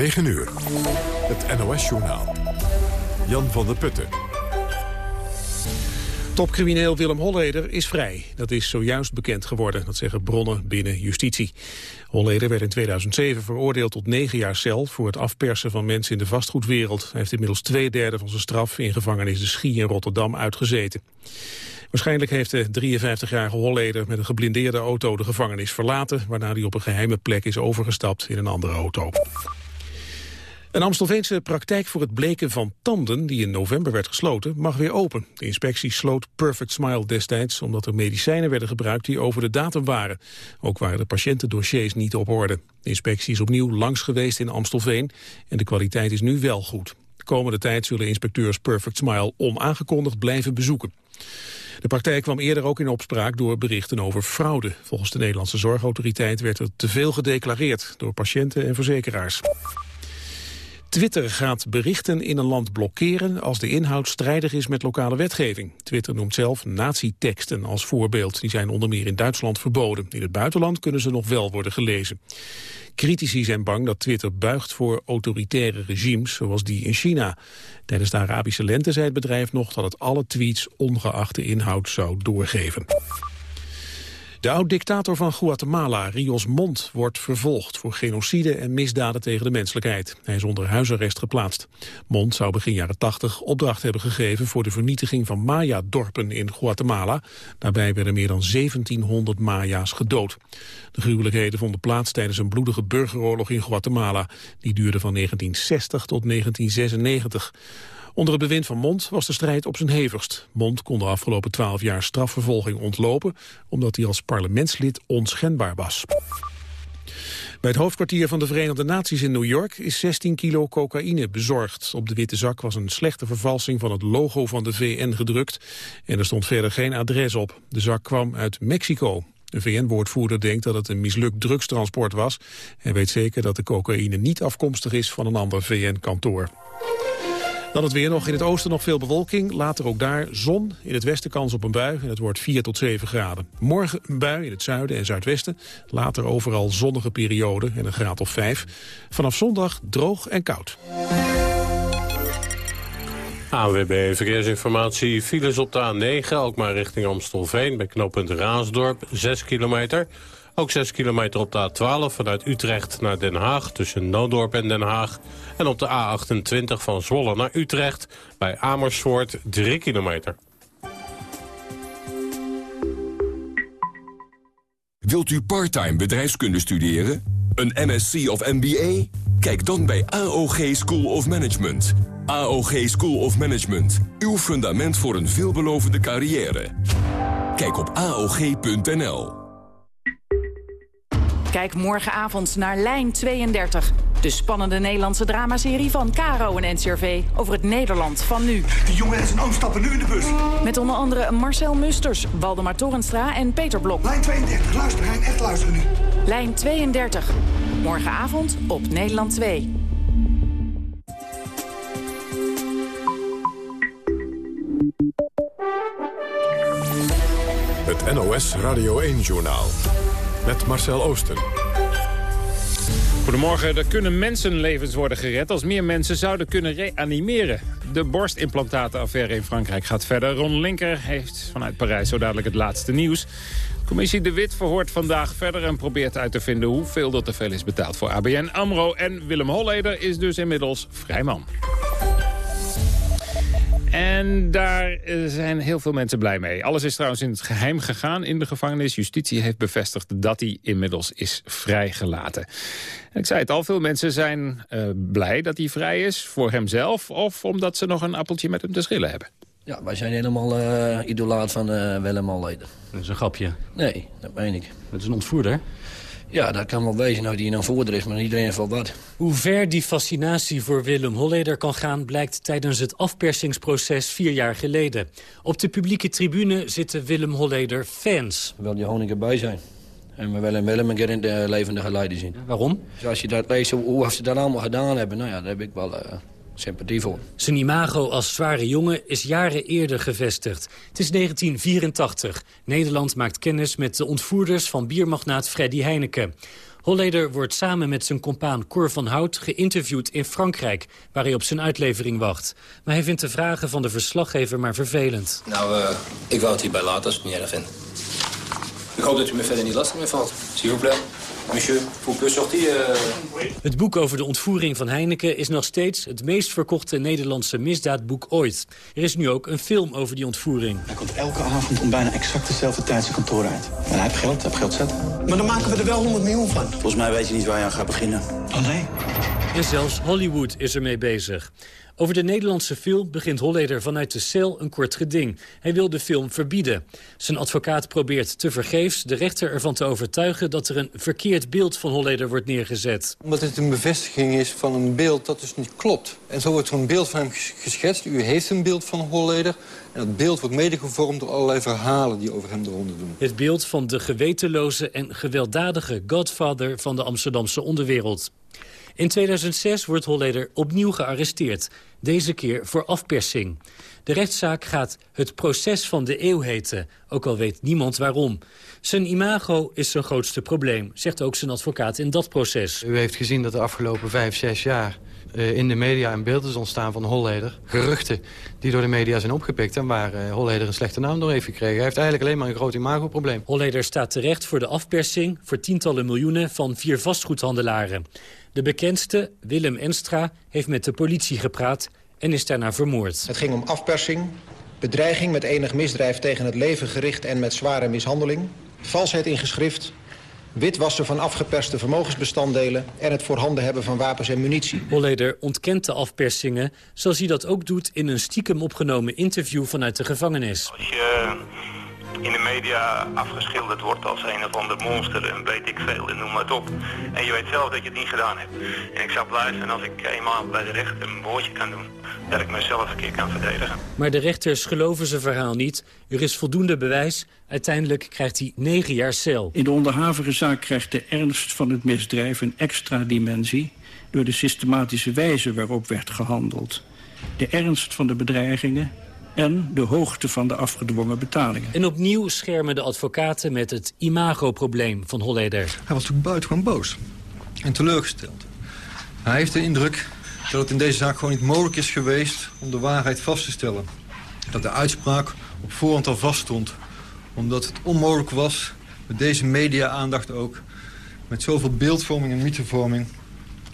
9 uur. Het NOS-journaal. Jan van der Putten. Topcrimineel Willem Holleder is vrij. Dat is zojuist bekend geworden, dat zeggen bronnen binnen justitie. Holleder werd in 2007 veroordeeld tot negen jaar cel... voor het afpersen van mensen in de vastgoedwereld. Hij heeft inmiddels twee derde van zijn straf in gevangenis de Schie in Rotterdam uitgezeten. Waarschijnlijk heeft de 53-jarige Holleder met een geblindeerde auto de gevangenis verlaten... waarna hij op een geheime plek is overgestapt in een andere auto. Een Amstelveense praktijk voor het bleken van tanden, die in november werd gesloten, mag weer open. De inspectie sloot Perfect Smile destijds omdat er medicijnen werden gebruikt die over de datum waren. Ook waren de patiëntendossiers niet op orde. De inspectie is opnieuw langs geweest in Amstelveen en de kwaliteit is nu wel goed. De komende tijd zullen inspecteurs Perfect Smile onaangekondigd blijven bezoeken. De praktijk kwam eerder ook in opspraak door berichten over fraude. Volgens de Nederlandse Zorgautoriteit werd er te veel gedeclareerd door patiënten en verzekeraars. Twitter gaat berichten in een land blokkeren als de inhoud strijdig is met lokale wetgeving. Twitter noemt zelf nazi-teksten als voorbeeld. Die zijn onder meer in Duitsland verboden. In het buitenland kunnen ze nog wel worden gelezen. Critici zijn bang dat Twitter buigt voor autoritaire regimes zoals die in China. Tijdens de Arabische lente zei het bedrijf nog dat het alle tweets ongeacht de inhoud zou doorgeven. De oud-dictator van Guatemala, Rios Montt, wordt vervolgd voor genocide en misdaden tegen de menselijkheid. Hij is onder huisarrest geplaatst. Montt zou begin jaren 80 opdracht hebben gegeven voor de vernietiging van Maya-dorpen in Guatemala. Daarbij werden meer dan 1700 Maya's gedood. De gruwelijkheden vonden plaats tijdens een bloedige burgeroorlog in Guatemala. Die duurde van 1960 tot 1996. Onder het bewind van Mond was de strijd op zijn hevigst. Mond kon de afgelopen twaalf jaar strafvervolging ontlopen... omdat hij als parlementslid onschendbaar was. Bij het hoofdkwartier van de Verenigde Naties in New York is 16 kilo cocaïne bezorgd. Op de witte zak was een slechte vervalsing van het logo van de VN gedrukt en er stond verder geen adres op. De zak kwam uit Mexico. De VN-woordvoerder denkt dat het een mislukt drugstransport was en weet zeker dat de cocaïne niet afkomstig is van een ander VN-kantoor. Dan het weer nog. In het oosten nog veel bewolking. Later ook daar zon. In het westen kans op een bui. En het wordt 4 tot 7 graden. Morgen een bui in het zuiden en zuidwesten. Later overal zonnige periode en een graad of 5. Vanaf zondag droog en koud. AWB Verkeersinformatie. Files op de A9, ook maar richting Amstelveen... bij knooppunt Raasdorp, 6 kilometer... Ook 6 kilometer op de A12 vanuit Utrecht naar Den Haag... tussen Noodorp en Den Haag. En op de A28 van Zwolle naar Utrecht bij Amersfoort 3 kilometer. Wilt u parttime bedrijfskunde studeren? Een MSc of MBA? Kijk dan bij AOG School of Management. AOG School of Management. Uw fundament voor een veelbelovende carrière. Kijk op AOG.nl. Kijk morgenavond naar Lijn 32. De spannende Nederlandse dramaserie van Caro en NCRV over het Nederland van nu. De jongen en zijn oom stappen nu in de bus. Met onder andere Marcel Musters, Waldemar Torenstra en Peter Blok. Lijn 32, luister Hein, echt luisteren nu. Lijn 32. Morgenavond op Nederland 2. Het NOS Radio 1-journaal met Marcel Oosten. Goedemorgen, er kunnen mensenlevens worden gered als meer mensen zouden kunnen reanimeren. De borstimplantatenaffaire in Frankrijk gaat verder. Ron Linker heeft vanuit Parijs zo dadelijk het laatste nieuws. Commissie De Wit verhoort vandaag verder en probeert uit te vinden hoeveel er te veel is betaald voor ABN AMRO. En Willem Holleder is dus inmiddels vrijman. En daar eh, zijn heel veel mensen blij mee. Alles is trouwens in het geheim gegaan in de gevangenis. Justitie heeft bevestigd dat hij inmiddels is vrijgelaten. ik zei het al, veel mensen zijn uh, blij dat hij vrij is. Voor hemzelf of omdat ze nog een appeltje met hem te schillen hebben. Ja, wij zijn helemaal uh, idolaat van uh, Willem Alleden. Dat is een grapje. Nee, dat meen ik. Het is een ontvoerder. Ja, dat kan wel wezen nou die een voerder is, maar iedereen valt wat. Hoe ver die fascinatie voor Willem Holleder kan gaan... blijkt tijdens het afpersingsproces vier jaar geleden. Op de publieke tribune zitten Willem Holleder fans. Wil je gewoon bij zijn. En we willen Willem een keer in de levende geleide zien. waarom? Dus als je dat leest, hoe ze dat allemaal gedaan hebben... nou ja, daar heb ik wel... Uh sympathie voor. Zijn imago als zware jongen is jaren eerder gevestigd. Het is 1984. Nederland maakt kennis met de ontvoerders van biermagnaat Freddy Heineken. Holleder wordt samen met zijn compaan Cor van Hout geïnterviewd in Frankrijk... waar hij op zijn uitlevering wacht. Maar hij vindt de vragen van de verslaggever maar vervelend. Nou, uh, ik wou het hierbij laten als ik het niet erg vind. Ik hoop dat u me verder niet lastig meer valt. Vous plaît. Monsieur, sortir... Het boek over de ontvoering van Heineken is nog steeds het meest verkochte Nederlandse misdaadboek ooit. Er is nu ook een film over die ontvoering. Hij komt elke avond om bijna exact dezelfde tijd zijn kantoor uit. En hij heeft geld, hij heeft geld zet. Maar dan maken we er wel 100 miljoen van. Volgens mij weet je niet waar je aan gaat beginnen. Oh nee? En zelfs Hollywood is ermee bezig. Over de Nederlandse film begint Holleder vanuit de cel een kort geding. Hij wil de film verbieden. Zijn advocaat probeert tevergeefs de rechter ervan te overtuigen... dat er een verkeerd beeld van Holleder wordt neergezet. Omdat het een bevestiging is van een beeld dat dus niet klopt. En zo wordt er een beeld van hem geschetst. U heeft een beeld van Holleder. En dat beeld wordt mede gevormd door allerlei verhalen die over hem eronder doen. Het beeld van de gewetenloze en gewelddadige godfather van de Amsterdamse onderwereld. In 2006 wordt Holleder opnieuw gearresteerd. Deze keer voor afpersing. De rechtszaak gaat het proces van de eeuw heten. Ook al weet niemand waarom. Zijn imago is zijn grootste probleem, zegt ook zijn advocaat in dat proces. U heeft gezien dat de afgelopen vijf, zes jaar uh, in de media een beeld is ontstaan van Holleder. Geruchten die door de media zijn opgepikt en waar uh, Holleder een slechte naam door heeft gekregen. Hij heeft eigenlijk alleen maar een groot imagoprobleem. Holleder staat terecht voor de afpersing voor tientallen miljoenen van vier vastgoedhandelaren. De bekendste, Willem Enstra, heeft met de politie gepraat en is daarna vermoord. Het ging om afpersing, bedreiging met enig misdrijf tegen het leven gericht en met zware mishandeling, valsheid in geschrift, witwassen van afgeperste vermogensbestanddelen... en het voorhanden hebben van wapens en munitie. Holleder ontkent de afpersingen, zoals hij dat ook doet... in een stiekem opgenomen interview vanuit de gevangenis. Als je in de media afgeschilderd wordt als een of ander monster... en weet ik veel, en noem maar het op. En je weet zelf dat je het niet gedaan hebt. En ik zou blij zijn als ik eenmaal bij de rechter een woordje kan doen... dat ik mezelf een keer kan verdedigen. Maar de rechters geloven zijn verhaal niet. Er is voldoende bewijs. Uiteindelijk krijgt hij negen jaar cel. In de onderhavige zaak krijgt de ernst van het misdrijf een extra dimensie... door de systematische wijze waarop werd gehandeld. De ernst van de bedreigingen en de hoogte van de afgedwongen betalingen. En opnieuw schermen de advocaten met het imagoprobleem van Holleder. Hij was natuurlijk buitengewoon boos en teleurgesteld. Hij heeft de indruk dat het in deze zaak gewoon niet mogelijk is geweest... om de waarheid vast te stellen. Dat de uitspraak op voorhand al vaststond. Omdat het onmogelijk was, met deze media-aandacht ook... met zoveel beeldvorming en mythevorming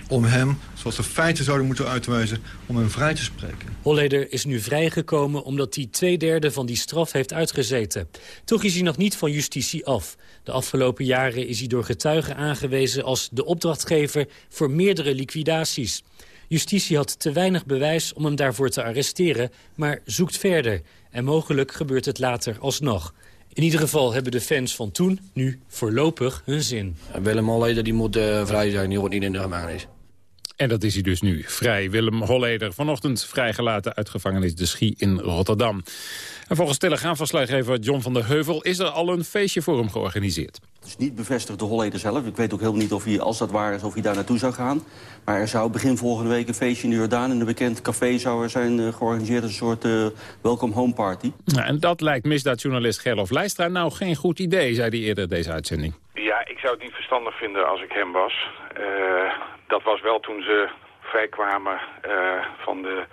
om hem, zoals de feiten zouden moeten uitwijzen, om hem vrij te spreken. Holleder is nu vrijgekomen omdat hij twee derde van die straf heeft uitgezeten. Toch is hij nog niet van justitie af. De afgelopen jaren is hij door getuigen aangewezen als de opdrachtgever voor meerdere liquidaties. Justitie had te weinig bewijs om hem daarvoor te arresteren, maar zoekt verder. En mogelijk gebeurt het later alsnog. In ieder geval hebben de fans van toen nu voorlopig hun zin. Willem Holleder die moet uh, vrij zijn, die wordt niet in de gevangenis. En dat is hij dus nu, vrij. Willem Holleder, vanochtend vrijgelaten uit gevangenis De Schie in Rotterdam. En volgens Telegraafverslaggever John van der Heuvel... is er al een feestje voor hem georganiseerd. Het is niet bevestigd door Holleder zelf. Ik weet ook helemaal niet of hij, als dat waar is, of hij daar naartoe zou gaan. Maar er zou begin volgende week een feestje in de Jordaan... in een bekend café zou er zijn uh, georganiseerd een soort uh, welcome home party. Nou, en dat lijkt misdaadjournalist Gerlof Leistra nou geen goed idee, zei hij eerder deze uitzending. Ja, ik zou het niet verstandig vinden als ik hem was. Uh, dat was wel toen ze vrijkwamen van de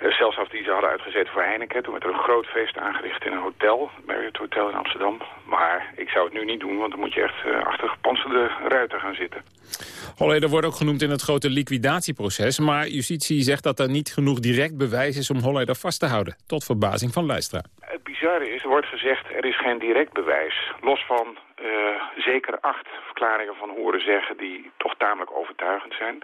celstraf die ze hadden uitgezeten voor Heineken. Toen werd er een groot feest aangericht in een hotel, het hotel in Amsterdam. Maar ik zou het nu niet doen, want dan moet je echt uh, achter gepantserde ruiten gaan zitten. Holleder wordt ook genoemd in het grote liquidatieproces. Maar justitie zegt dat er niet genoeg direct bewijs is om Holleder vast te houden. Tot verbazing van Luistra. Het bizarre is, er wordt gezegd, er is geen direct bewijs. Los van uh, zeker acht verklaringen van horen zeggen die toch tamelijk overtuigend zijn.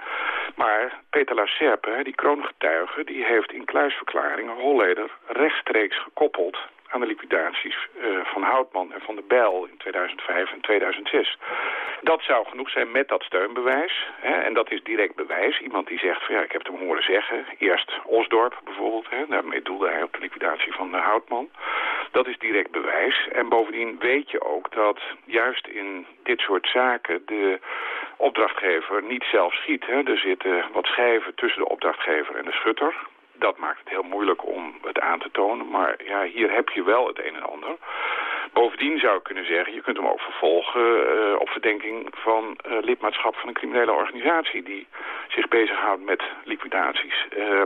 Maar Peter Lacerpe, die kroongetuige, die heeft in kluisverklaringen Holleder rechtstreeks gekoppeld aan de liquidaties uh, van Houtman en van de Bijl in 2005 en 2006. Dat zou genoeg zijn met dat steunbewijs. Hè, en dat is direct bewijs. Iemand die zegt van ja, ik heb hem horen zeggen. Eerst Osdorp bijvoorbeeld. Hè, daarmee doelde hij op de liquidatie van de Houtman. Dat is direct bewijs. En bovendien weet je ook dat juist in dit soort zaken de opdrachtgever niet zelf schiet. Hè. Er zitten wat schijven tussen de opdrachtgever en de schutter dat maakt het heel moeilijk om het aan te tonen. Maar ja, hier heb je wel het een en ander. Bovendien zou ik kunnen zeggen, je kunt hem ook vervolgen uh, op verdenking van uh, lidmaatschap van een criminele organisatie die zich bezighoudt met liquidaties. Uh,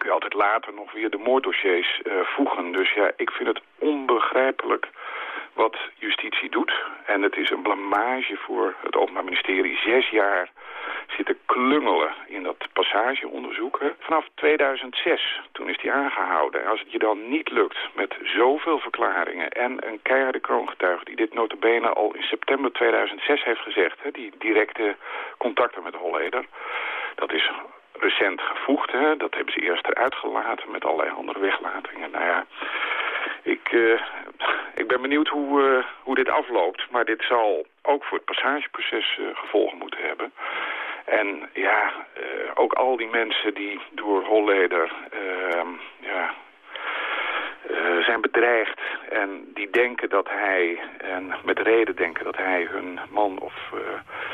kun je altijd later nog weer de moorddossiers uh, voegen. Dus ja, ik vind het onbegrijpelijk wat justitie doet. En het is een blamage voor het Openbaar Ministerie. Zes jaar zitten klungelen in dat passageonderzoek. Vanaf 2006, toen is die aangehouden. En als het je dan niet lukt met zoveel verklaringen... en een keiharde kroongetuige die dit notabene al in september 2006 heeft gezegd... Hè, die directe contacten met Holleder... dat is recent gevoegd. Hè. Dat hebben ze eerst eruit gelaten met allerlei andere weglatingen. Nou ja, ik, uh, ik ben benieuwd hoe, uh, hoe dit afloopt. Maar dit zal ook voor het passageproces uh, gevolgen moeten hebben. En ja, ook al die mensen die door Holleder ehm, ja, uh, zijn bedreigd en die denken dat hij, en met reden denken dat hij hun man of uh,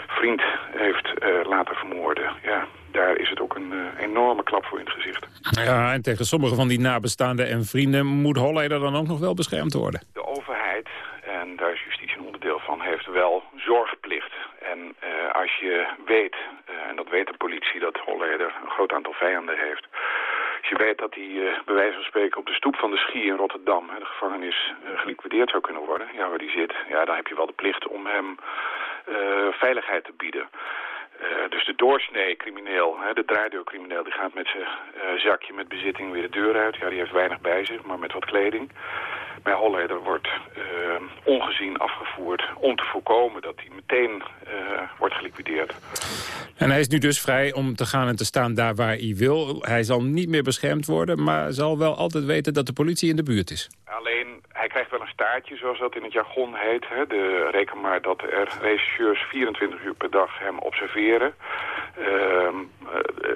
vriend heeft uh, laten vermoorden. Ja, daar is het ook een enorme klap voor in het gezicht. Ja, en tegen sommige van die nabestaanden en vrienden moet Holleder dan ook nog wel beschermd worden. De overheid, en daar is justitie een onderdeel van, heeft wel zorgplicht. En als je weet, en dat weet de politie, dat Holleder een groot aantal vijanden heeft als je weet dat hij uh, bij wijze van spreken op de stoep van de Schie in Rotterdam, de gevangenis, uh, geliquideerd zou kunnen worden, ja, waar die zit, ja, dan heb je wel de plicht om hem uh, veiligheid te bieden. Dus de doorsnee crimineel, hè, de draaideurcrimineel, die gaat met zijn zakje met bezitting weer de deur uit. Ja, die heeft weinig bij zich, maar met wat kleding. Bij Holleder wordt uh, ongezien afgevoerd om te voorkomen dat hij meteen wordt geliquideerd. En hij is nu dus vrij om te gaan en te staan daar waar hij wil. Hij zal niet meer beschermd worden, maar zal wel altijd weten dat de politie in de buurt is. Alleen, hij krijgt wel een staartje, zoals dat in het jargon heet. Hè. De, reken maar dat er regisseurs 24 uur per dag hem observeren. Uh,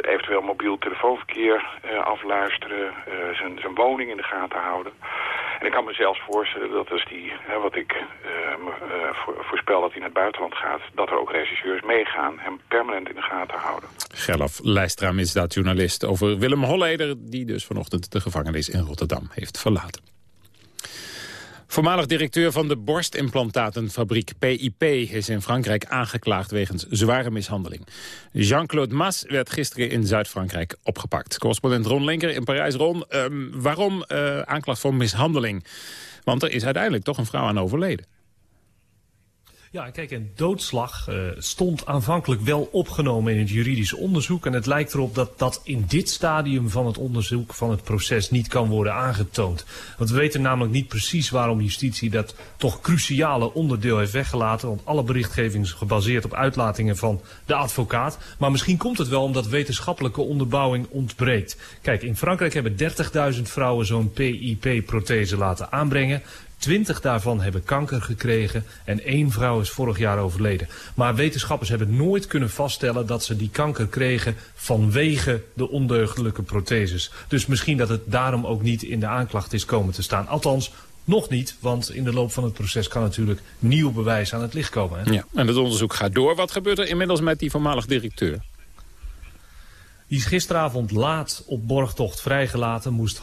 eventueel mobiel telefoonverkeer uh, afluisteren. Uh, zijn, zijn woning in de gaten houden. En ik kan me zelfs voorstellen dat als die, hè, wat ik voorspel dat hij naar het buitenland gaat... dat er ook regisseurs meegaan, hem permanent in de gaten houden. Gerlof Lijstra, misdaadjournalist, over Willem Holleder... die dus vanochtend de gevangenis in Rotterdam heeft verlaten. Voormalig directeur van de borstimplantatenfabriek PIP is in Frankrijk aangeklaagd wegens zware mishandeling. Jean-Claude Mas werd gisteren in Zuid-Frankrijk opgepakt. Correspondent Ron Linker in Parijs. Ron, um, waarom uh, aanklacht voor mishandeling? Want er is uiteindelijk toch een vrouw aan overleden. Ja, kijk, een doodslag uh, stond aanvankelijk wel opgenomen in het juridisch onderzoek. En het lijkt erop dat dat in dit stadium van het onderzoek van het proces niet kan worden aangetoond. Want we weten namelijk niet precies waarom justitie dat toch cruciale onderdeel heeft weggelaten. Want alle berichtgeving is gebaseerd op uitlatingen van de advocaat. Maar misschien komt het wel omdat wetenschappelijke onderbouwing ontbreekt. Kijk, in Frankrijk hebben 30.000 vrouwen zo'n PIP-prothese laten aanbrengen. Twintig daarvan hebben kanker gekregen en één vrouw is vorig jaar overleden. Maar wetenschappers hebben nooit kunnen vaststellen dat ze die kanker kregen vanwege de ondeugdelijke protheses. Dus misschien dat het daarom ook niet in de aanklacht is komen te staan. Althans, nog niet, want in de loop van het proces kan natuurlijk nieuw bewijs aan het licht komen. Hè? Ja, en het onderzoek gaat door. Wat gebeurt er inmiddels met die voormalig directeur? Die is gisteravond laat op borgtocht vrijgelaten, moest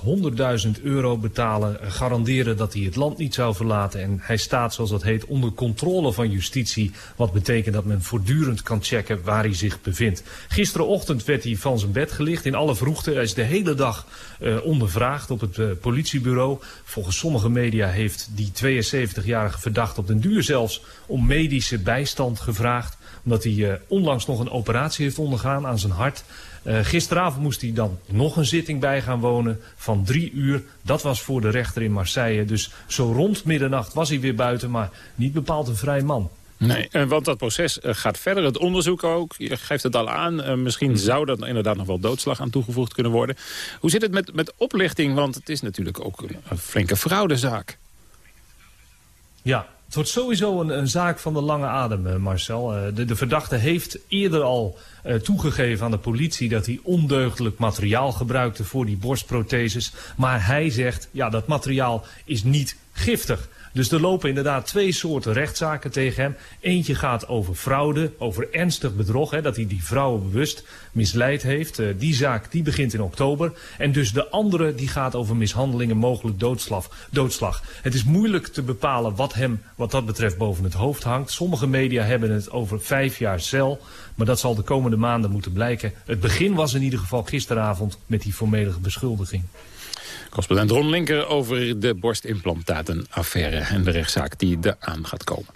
100.000 euro betalen, garanderen dat hij het land niet zou verlaten. En hij staat, zoals dat heet, onder controle van justitie, wat betekent dat men voortdurend kan checken waar hij zich bevindt. Gisterenochtend werd hij van zijn bed gelicht in alle vroegte. Hij is de hele dag uh, ondervraagd op het uh, politiebureau. Volgens sommige media heeft die 72-jarige verdachte op den duur zelfs om medische bijstand gevraagd omdat hij onlangs nog een operatie heeft ondergaan aan zijn hart. Uh, gisteravond moest hij dan nog een zitting bij gaan wonen van drie uur. Dat was voor de rechter in Marseille. Dus zo rond middernacht was hij weer buiten, maar niet bepaald een vrij man. Nee, want dat proces eh, gaat verder. Het onderzoek ook, je geeft het al aan. Misschien zou dat inderdaad nog wel doodslag aan toegevoegd kunnen worden. Hoe zit het met, met oplichting? Want het is natuurlijk ook een flinke fraudezaak. Ja, het wordt sowieso een, een, zaak van de lange adem, Marcel. De, de, verdachte heeft eerder al uh, toegegeven aan de politie dat hij ondeugdelijk materiaal gebruikte voor die borstprotheses. Maar hij zegt, ja, dat materiaal is niet giftig. Dus er lopen inderdaad twee soorten rechtszaken tegen hem. Eentje gaat over fraude, over ernstig bedrog, hè, dat hij die vrouwen bewust misleid heeft. Uh, die zaak die begint in oktober. En dus de andere die gaat over mishandelingen, mogelijk doodslag. doodslag. Het is moeilijk te bepalen wat hem wat dat betreft boven het hoofd hangt. Sommige media hebben het over vijf jaar cel. Maar dat zal de komende maanden moeten blijken. Het begin was in ieder geval gisteravond met die formele beschuldiging. Correspondent Ron Linker over de borstimplantatenaffaire... en de rechtszaak die eraan gaat komen.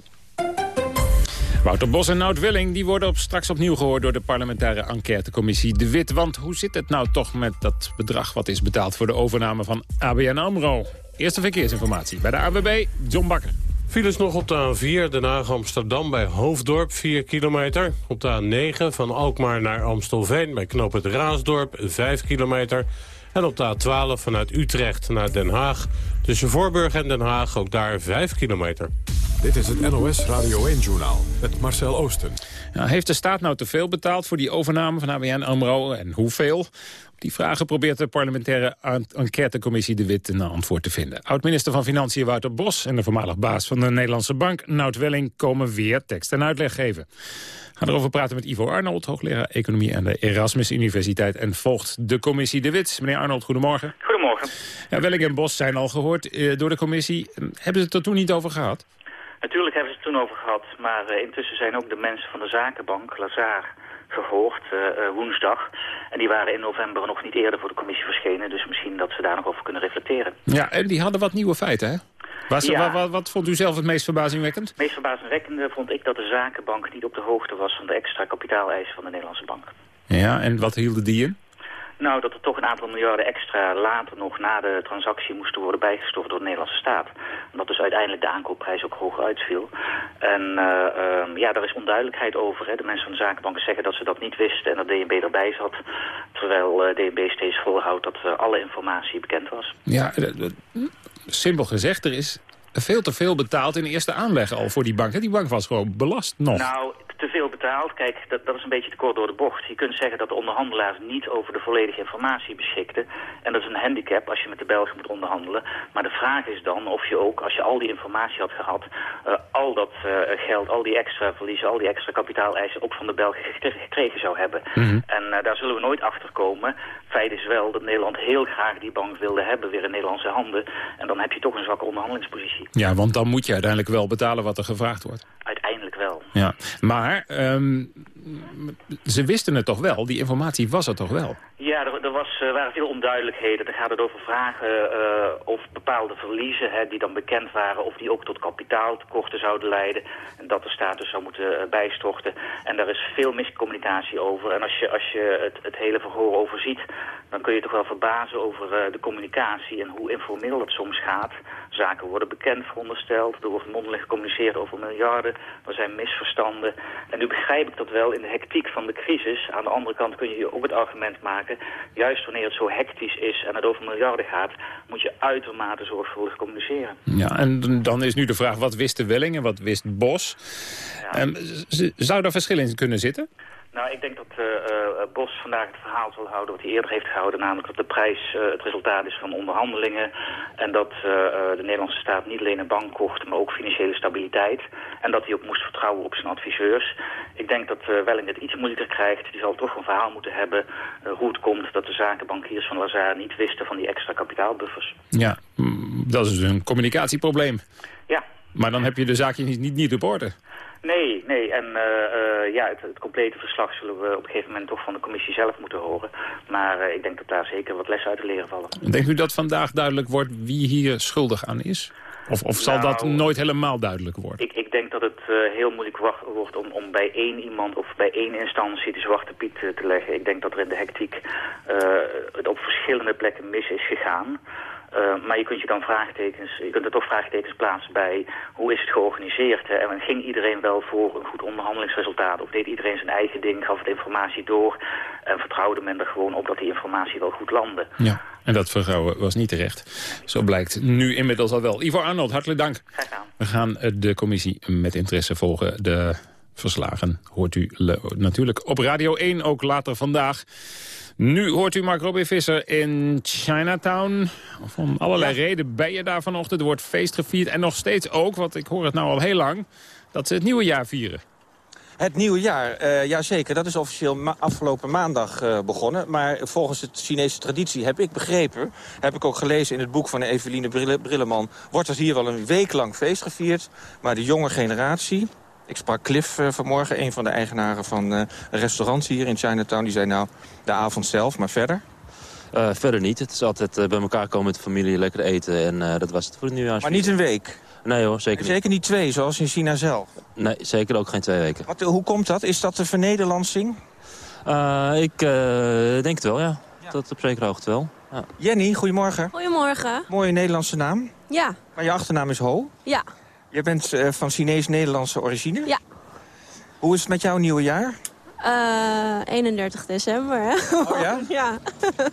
Wouter Bos en Nout Welling die worden op straks opnieuw gehoord... door de parlementaire enquêtecommissie De Wit. Want hoe zit het nou toch met dat bedrag... wat is betaald voor de overname van ABN AMRO? Eerste verkeersinformatie bij de ABB, John Bakker. Files nog op de A4, Den Haag-Amsterdam bij Hoofddorp, 4 kilometer. Op de A9 van Alkmaar naar Amstelveen bij Knoop het Raasdorp, 5 kilometer. En op de A12 vanuit Utrecht naar Den Haag. Tussen Voorburg en Den Haag ook daar 5 kilometer. Dit is het NOS Radio 1-journaal met Marcel Oosten. Nou, heeft de staat nou te veel betaald voor die overname van ABN AMRO en hoeveel? Op die vragen probeert de parlementaire enquêtecommissie De Wit een antwoord te vinden. Oud-minister van Financiën Wouter Bos en de voormalig baas van de Nederlandse Bank Nout Welling komen weer tekst en uitleg geven gaan erover praten met Ivo Arnold, hoogleraar Economie aan de Erasmus Universiteit. En volgt de commissie De Wit. Meneer Arnold, goedemorgen. Goedemorgen. Ja, Welling en Bos zijn al gehoord eh, door de commissie. Hebben ze het er toen niet over gehad? Natuurlijk hebben ze het toen over gehad. Maar uh, intussen zijn ook de mensen van de zakenbank, Lazar, gehoord uh, woensdag. En die waren in november nog niet eerder voor de commissie verschenen. Dus misschien dat ze daar nog over kunnen reflecteren. Ja, en die hadden wat nieuwe feiten, hè? Was, Ja. wat, wat vond u zelf het meest verbazingwekkend? Het meest verbazingwekkende vond ik dat de zakenbank niet op de hoogte was van de extra kapitaaleisen van de Nederlandse bank. Ja, en wat hielden die in? Nou, dat er toch een aantal miljarden extra later nog na de transactie moesten worden bijgestoft door de Nederlandse staat. En dat dus uiteindelijk de aankoopprijs ook hoog uitviel. En eh, ehm, ja, daar is onduidelijkheid over. Hè. De mensen van de zakenbank zeggen dat ze dat niet wisten en dat DNB erbij zat. Terwijl eh, DNB steeds volhoudt dat eh, alle informatie bekend was. Ja, simpel gezegd, er is veel te veel betaald in de eerste aanleg al voor die bank. Die bank was gewoon belast nog. Nou, te veel betaald. Kijk, dat, dat is een beetje te kort door de bocht. Je kunt zeggen dat de onderhandelaars niet over de volledige informatie beschikten. En dat is een handicap als je met de Belgen moet onderhandelen. Maar de vraag is dan of je ook, als je al die informatie had gehad... eh, al dat eh, geld, al die extra verliezen, al die extra kapitaaleisen... ook van de Belgen gekre- gekregen zou hebben. En eh, daar zullen we nooit achter komen. Feit is wel dat Nederland heel graag die bank wilde hebben... weer in Nederlandse handen. En dan heb je toch een zwakke onderhandelingspositie. Ja, want dan moet je uiteindelijk wel betalen wat er gevraagd wordt. Uiteindelijk wel. Ja, maar ehm, ze wisten het toch wel? Die informatie was er toch wel? Ja, er, er was, er waren veel onduidelijkheden. Dan gaat het over vragen eh, of bepaalde verliezen hè, die dan bekend waren... of die ook tot kapitaaltekorten zouden leiden. En dat de staat dus zou moeten eh, bijstorten. En daar is veel miscommunicatie over. En als je, als je het, het hele verhoor overziet... dan kun je toch wel verbazen over eh, de communicatie... en hoe informeel het soms gaat. Zaken worden bekend verondersteld. Er wordt mondeling gecommuniceerd over miljarden. Er zijn misverstanden. En nu begrijp ik dat wel in de hectiek van de crisis. Aan de andere kant kun je hier ook het argument maken... juist wanneer het zo hectisch is en het over miljarden gaat... moet je uitermate zorgvuldig communiceren. Ja, en dan is nu de vraag, wat wist de Welling en wat wist Bos? Ehm, z- zou daar verschil in kunnen zitten? Nou, ik denk dat eh, Bos vandaag het verhaal zal houden wat hij eerder heeft gehouden. Namelijk dat de prijs eh, het resultaat is van onderhandelingen. En dat de Nederlandse staat niet alleen een bank kocht, maar ook financiële stabiliteit. En dat hij ook moest vertrouwen op zijn adviseurs. Ik denk dat Welling het iets moeilijker krijgt. Die zal toch een verhaal moeten hebben hoe het komt dat de zakenbankiers van Lazare niet wisten van die extra kapitaalbuffers. Ja, mm, dat is een communicatieprobleem. Ja. Maar dan heb je de zaakje niet, niet, niet op orde. Nee, nee. En eh, eh, ja, het, het complete verslag zullen we op een gegeven moment toch van de commissie zelf moeten horen. Maar eh, ik denk dat daar zeker wat lessen uit te leren vallen. Denkt u dat vandaag duidelijk wordt wie hier schuldig aan is? Of, of zal dat Nou, nooit helemaal duidelijk worden? Ik, ik denk dat het heel moeilijk wordt om, om bij één iemand of bij één instantie de zwarte piet te leggen. Ik denk dat er in de hectiek het op verschillende plekken mis is gegaan. Eh, maar je kunt je dan vraagtekens, je kunt er toch vraagtekens plaatsen bij hoe is het georganiseerd. Hè? En ging iedereen wel voor een goed onderhandelingsresultaat? Of deed iedereen zijn eigen ding, gaf het informatie door en vertrouwde men er gewoon op dat die informatie wel goed landde? Ja, en dat vertrouwen was niet terecht. Zo blijkt nu inmiddels al wel. Ivo Arnold, hartelijk dank. We gaan eh, de commissie met interesse volgen. De verslagen hoort u natuurlijk op Radio 1, ook later vandaag. Nu hoort u Mark Robin Visser in Chinatown. Om allerlei reden ben je daar vanochtend. Er wordt feest gevierd en nog steeds ook, want ik hoor het nou al heel lang... dat ze het nieuwe jaar vieren. Het nieuwe jaar, uh, ja zeker. Dat is officieel afgelopen maandag uh, begonnen. Maar volgens de Chinese traditie heb ik begrepen... heb ik ook gelezen in het boek van Eveline Brilleman... wordt er hier wel een week lang feest gevierd. Maar de jonge generatie... Ik sprak Cliff uh, vanmorgen, een van de eigenaren van een restaurant hier in Chinatown. Die zei nou, de avond zelf, maar verder... verder niet. Het is altijd bij elkaar komen met de familie, lekker eten. En dat was het voor het nieuwjaar. Maar niet een week? Nee hoor, zeker niet. Zeker niet twee, zoals in China zelf? Nee, zeker ook geen twee weken. Wat, hoe komt dat? Is dat de vernederlandsing? Uh, ik uh, denk het wel, ja. ja. Dat op zekere hoogte wel. Ja. Jenny, goedemorgen. Goedemorgen. Mooie Nederlandse naam. Ja. Maar je achternaam is Ho? Ja. Je bent uh, van Chinees-Nederlandse origine? Ja. Hoe is het met jouw nieuwe jaar? Uh, 31 december, hè? Oh ja? ja.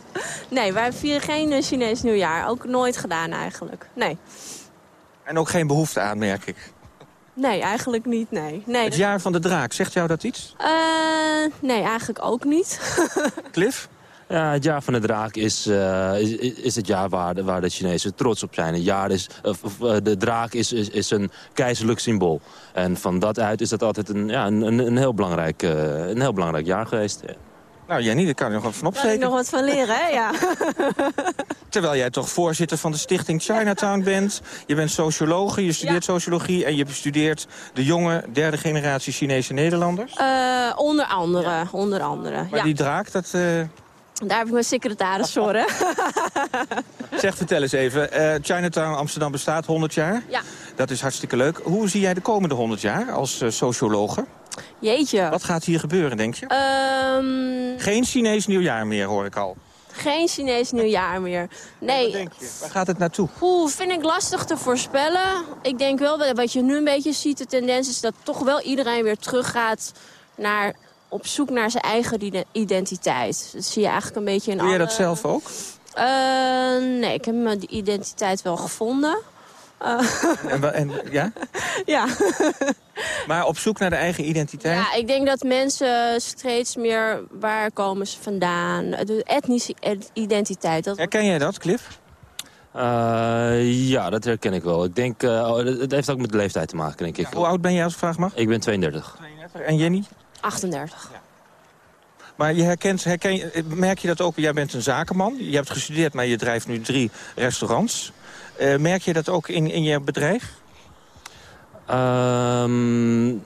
nee, wij vieren geen Chinees nieuwjaar. Ook nooit gedaan eigenlijk. Nee. En ook geen behoefte aan, merk ik. Nee, eigenlijk niet, nee. nee het jaar van de draak, zegt jou dat iets? Uh, nee, eigenlijk ook niet. Cliff? Ja, het jaar van de draak is, uh, is, is, het jaar waar de, waar de Chinezen trots op zijn. Het jaar is, uh, de draak is, is, is, een keizerlijk symbool. En van dat uit is dat altijd een, ja, een, een, heel, belangrijk, een heel belangrijk jaar geweest. Nou Jenny, daar kan je nog wat van opsteken. Kan ik nog wat van leren, hè? Ja. Terwijl jij toch voorzitter van de stichting Chinatown bent. Je bent sociologe, je studeert ja. sociologie... en je bestudeert de jonge derde generatie Chinese Nederlanders? Uh, onder andere, ja. onder andere. Maar ja. die draak, dat... Uh... Daar heb ik mijn secretaris voor, hè? zeg, vertel eens even. Uh, Chinatown Amsterdam bestaat 100 jaar. Ja. Dat is hartstikke leuk. Hoe zie jij de komende 100 jaar als uh, sociologe? Jeetje. Wat gaat hier gebeuren, denk je? Um... Geen Chinees nieuwjaar meer, hoor ik al. Geen Chinees nieuwjaar meer. Nee. Wat denk je? Waar gaat het naartoe? Oeh, vind ik lastig te voorspellen. Ik denk wel, wat je nu een beetje ziet, de tendens is dat toch wel iedereen weer teruggaat naar op zoek naar zijn eigen identiteit. Dat zie je eigenlijk een beetje in Doe alle... jij dat zelf ook? Uh, nee, ik heb mijn identiteit wel gevonden. Uh. En, en, ja? ja. maar op zoek naar de eigen identiteit? Ja, ik denk dat mensen steeds meer... waar komen ze vandaan? De etnische identiteit. Dat Herken jij dat, Cliff? Uh, ja, dat herken ik wel. Ik denk, uh, het heeft ook met de leeftijd te maken, denk ik. Ja, hoe oud ben jij als ik vraag mag? Ik ben 32. 32. En Jenny? 38. Ja. Maar je herkent, herken, merk je dat ook? Jij bent een zakenman. Je hebt gestudeerd, maar je drijft nu drie restaurants. Uh, merk je dat ook in, in je bedrijf? Um,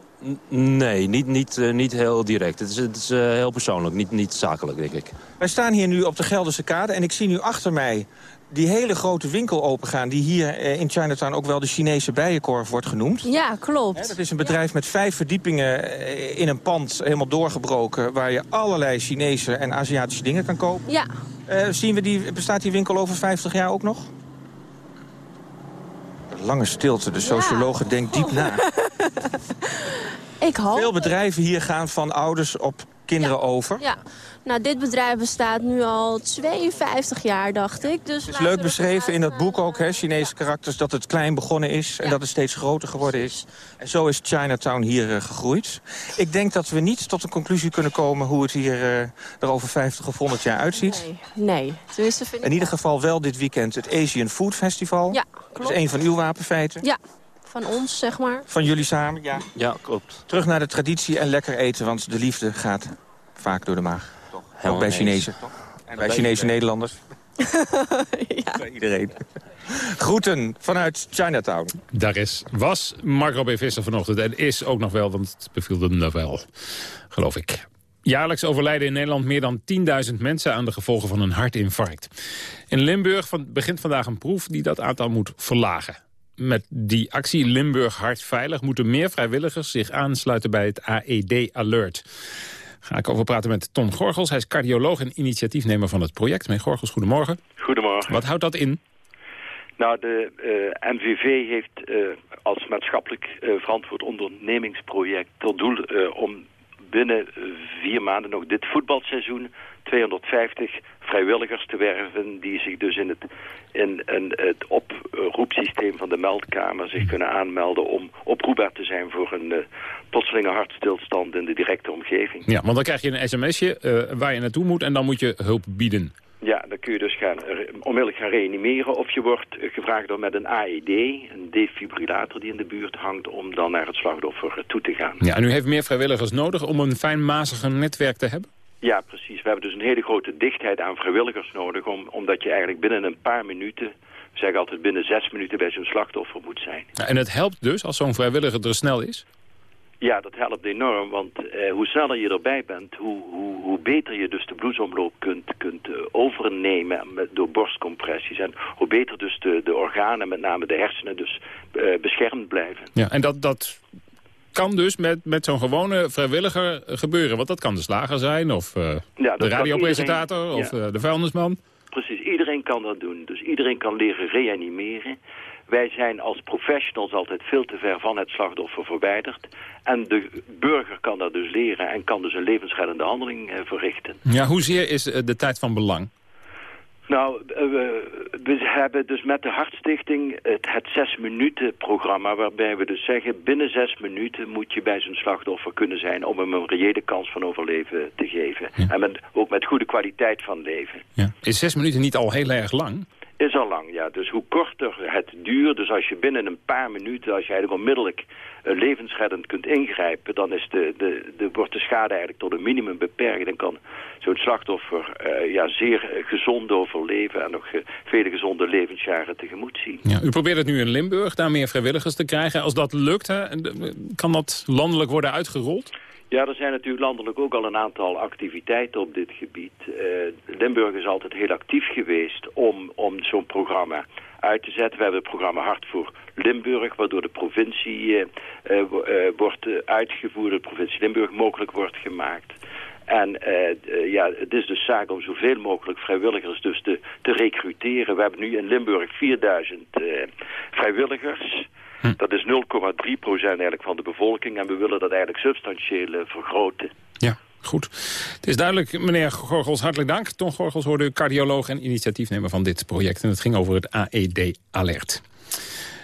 nee, niet, niet, uh, niet heel direct. Het is, het is uh, heel persoonlijk, niet, niet zakelijk, denk ik. Wij staan hier nu op de Gelderse Kade en ik zie nu achter mij die hele grote winkel opengaan... die hier in Chinatown ook wel de Chinese bijenkorf wordt genoemd. Ja, klopt. Hè, dat is een bedrijf ja. met vijf verdiepingen in een pand, helemaal doorgebroken... waar je allerlei Chinese en Aziatische dingen kan kopen. Ja. Uh, zien we die, bestaat die winkel over 50 jaar ook nog? Lange stilte, de sociologe ja. denkt diep na. Ik hoop... Veel bedrijven hier gaan van ouders op kinderen ja. over. Ja, nou dit bedrijf bestaat nu al 52 jaar, dacht ik. Dus het is leuk beschreven in dat boek ook, hè, Chinese ja. karakters, dat het klein begonnen is en ja. dat het steeds groter geworden is. En zo is Chinatown hier uh, gegroeid. Ik denk dat we niet tot een conclusie kunnen komen hoe het hier uh, er over 50 of 100 jaar uitziet. Nee, nee. Tenminste vind in ieder geval wel dit weekend het Asian Food Festival. Ja, klopt. Dat is een van uw wapenfeiten. Ja, van ons, zeg maar. Van jullie samen, ja. Ja, klopt. Terug naar de traditie en lekker eten, want de liefde gaat vaak door de maag. Toch? Ook bij Chinezen. Toch? En bij Chinese Nederlanders. ja. Bij iedereen. Groeten vanuit Chinatown. Daar is, was Marco B. Visser vanochtend en is ook nog wel, want het beviel hem nog wel, geloof ik. Jaarlijks overlijden in Nederland meer dan 10.000 mensen aan de gevolgen van een hartinfarct. In Limburg begint vandaag een proef die dat aantal moet verlagen. Met die actie Limburg Hart Veilig moeten meer vrijwilligers zich aansluiten bij het AED Alert. Ga ik over praten met Ton Gorgels. Hij is cardioloog en initiatiefnemer van het project. Meneer Gorgels, goedemorgen. Goedemorgen. Wat houdt dat in? Nou, de uh, MVV heeft uh, als maatschappelijk uh, verantwoord ondernemingsproject tot doel om binnen vier maanden nog dit voetbalseizoen 250 vrijwilligers te werven die zich dus in het, in, in het oproepsysteem van de meldkamer zich kunnen aanmelden om oproepbaar te zijn voor een uh, plotselinge hartstilstand in de directe omgeving. Ja, want dan krijg je een sms'je uh, waar je naartoe moet en dan moet je hulp bieden. Ja, dan kun je dus gaan, onmiddellijk gaan reanimeren. Of je wordt gevraagd om met een AED, een defibrillator die in de buurt hangt... om dan naar het slachtoffer toe te gaan. Ja, en u heeft meer vrijwilligers nodig om een fijnmaziger netwerk te hebben? Ja, precies. We hebben dus een hele grote dichtheid aan vrijwilligers nodig... Om, omdat je eigenlijk binnen een paar minuten, we zeggen altijd binnen zes minuten... bij zo'n slachtoffer moet zijn. Ja, en het helpt dus als zo'n vrijwilliger er snel is? Ja, dat helpt enorm, want eh, hoe sneller je erbij bent, hoe, hoe, hoe beter je dus de bloedsomloop kunt, kunt uh, overnemen met, door borstcompressies. En hoe beter dus de, de organen, met name de hersenen, dus uh, beschermd blijven. Ja, en dat, dat kan dus met, met zo'n gewone vrijwilliger gebeuren. Want dat kan de slager zijn, of ja, de radiopresentator, ja. of de vuilnisman. Precies, iedereen kan dat doen. Dus iedereen kan leren reanimeren. Wij zijn als professionals altijd veel te ver van het slachtoffer verwijderd. En de burger kan dat dus leren en kan dus een levensreddende handeling eh, verrichten. Ja, hoezeer is eh, de tijd van belang? Nou, we, we, hebben dus met de Hartstichting het, het zes minuten programma... waarbij we dus zeggen, binnen zes minuten moet je bij zo'n slachtoffer kunnen zijn... om hem een reële kans van overleven te geven. En met, ook met goede kwaliteit van leven. Ja. Is zes minuten niet al heel erg lang? Is al lang, ja. Dus hoe korter het duurt, dus als je binnen een paar minuten... als je eigenlijk onmiddellijk uh, levensreddend kunt ingrijpen... dan is de, de, de, wordt de schade eigenlijk tot een minimum beperkt. Dan kan zo'n slachtoffer uh, ja, zeer gezond overleven... en nog vele gezonde levensjaren tegemoet zien. Ja, u probeert het nu in Limburg, daar meer vrijwilligers te krijgen. Als dat lukt, hè, kan dat landelijk worden uitgerold? Ja, er zijn natuurlijk landelijk ook al een aantal activiteiten op dit gebied. Uh, Limburg is altijd heel actief geweest om, om zo'n programma uit te zetten. We hebben het programma Hart voor Limburg, waardoor de provincie uh, uh, wordt uitgevoerd, de provincie Limburg mogelijk wordt gemaakt. En ja, het is dus zaak om zoveel mogelijk vrijwilligers dus te, te recruteren. We hebben nu in Limburg 4000 vrijwilligers... Hm. Dat is 0,3 procent eigenlijk van de bevolking. En we willen dat eigenlijk substantieel uh, vergroten. Ja, goed. Het is duidelijk, meneer Gorgels, hartelijk dank. Ton Gorgels hoorde u cardioloog en initiatiefnemer van dit project. En het ging over het AED-alert.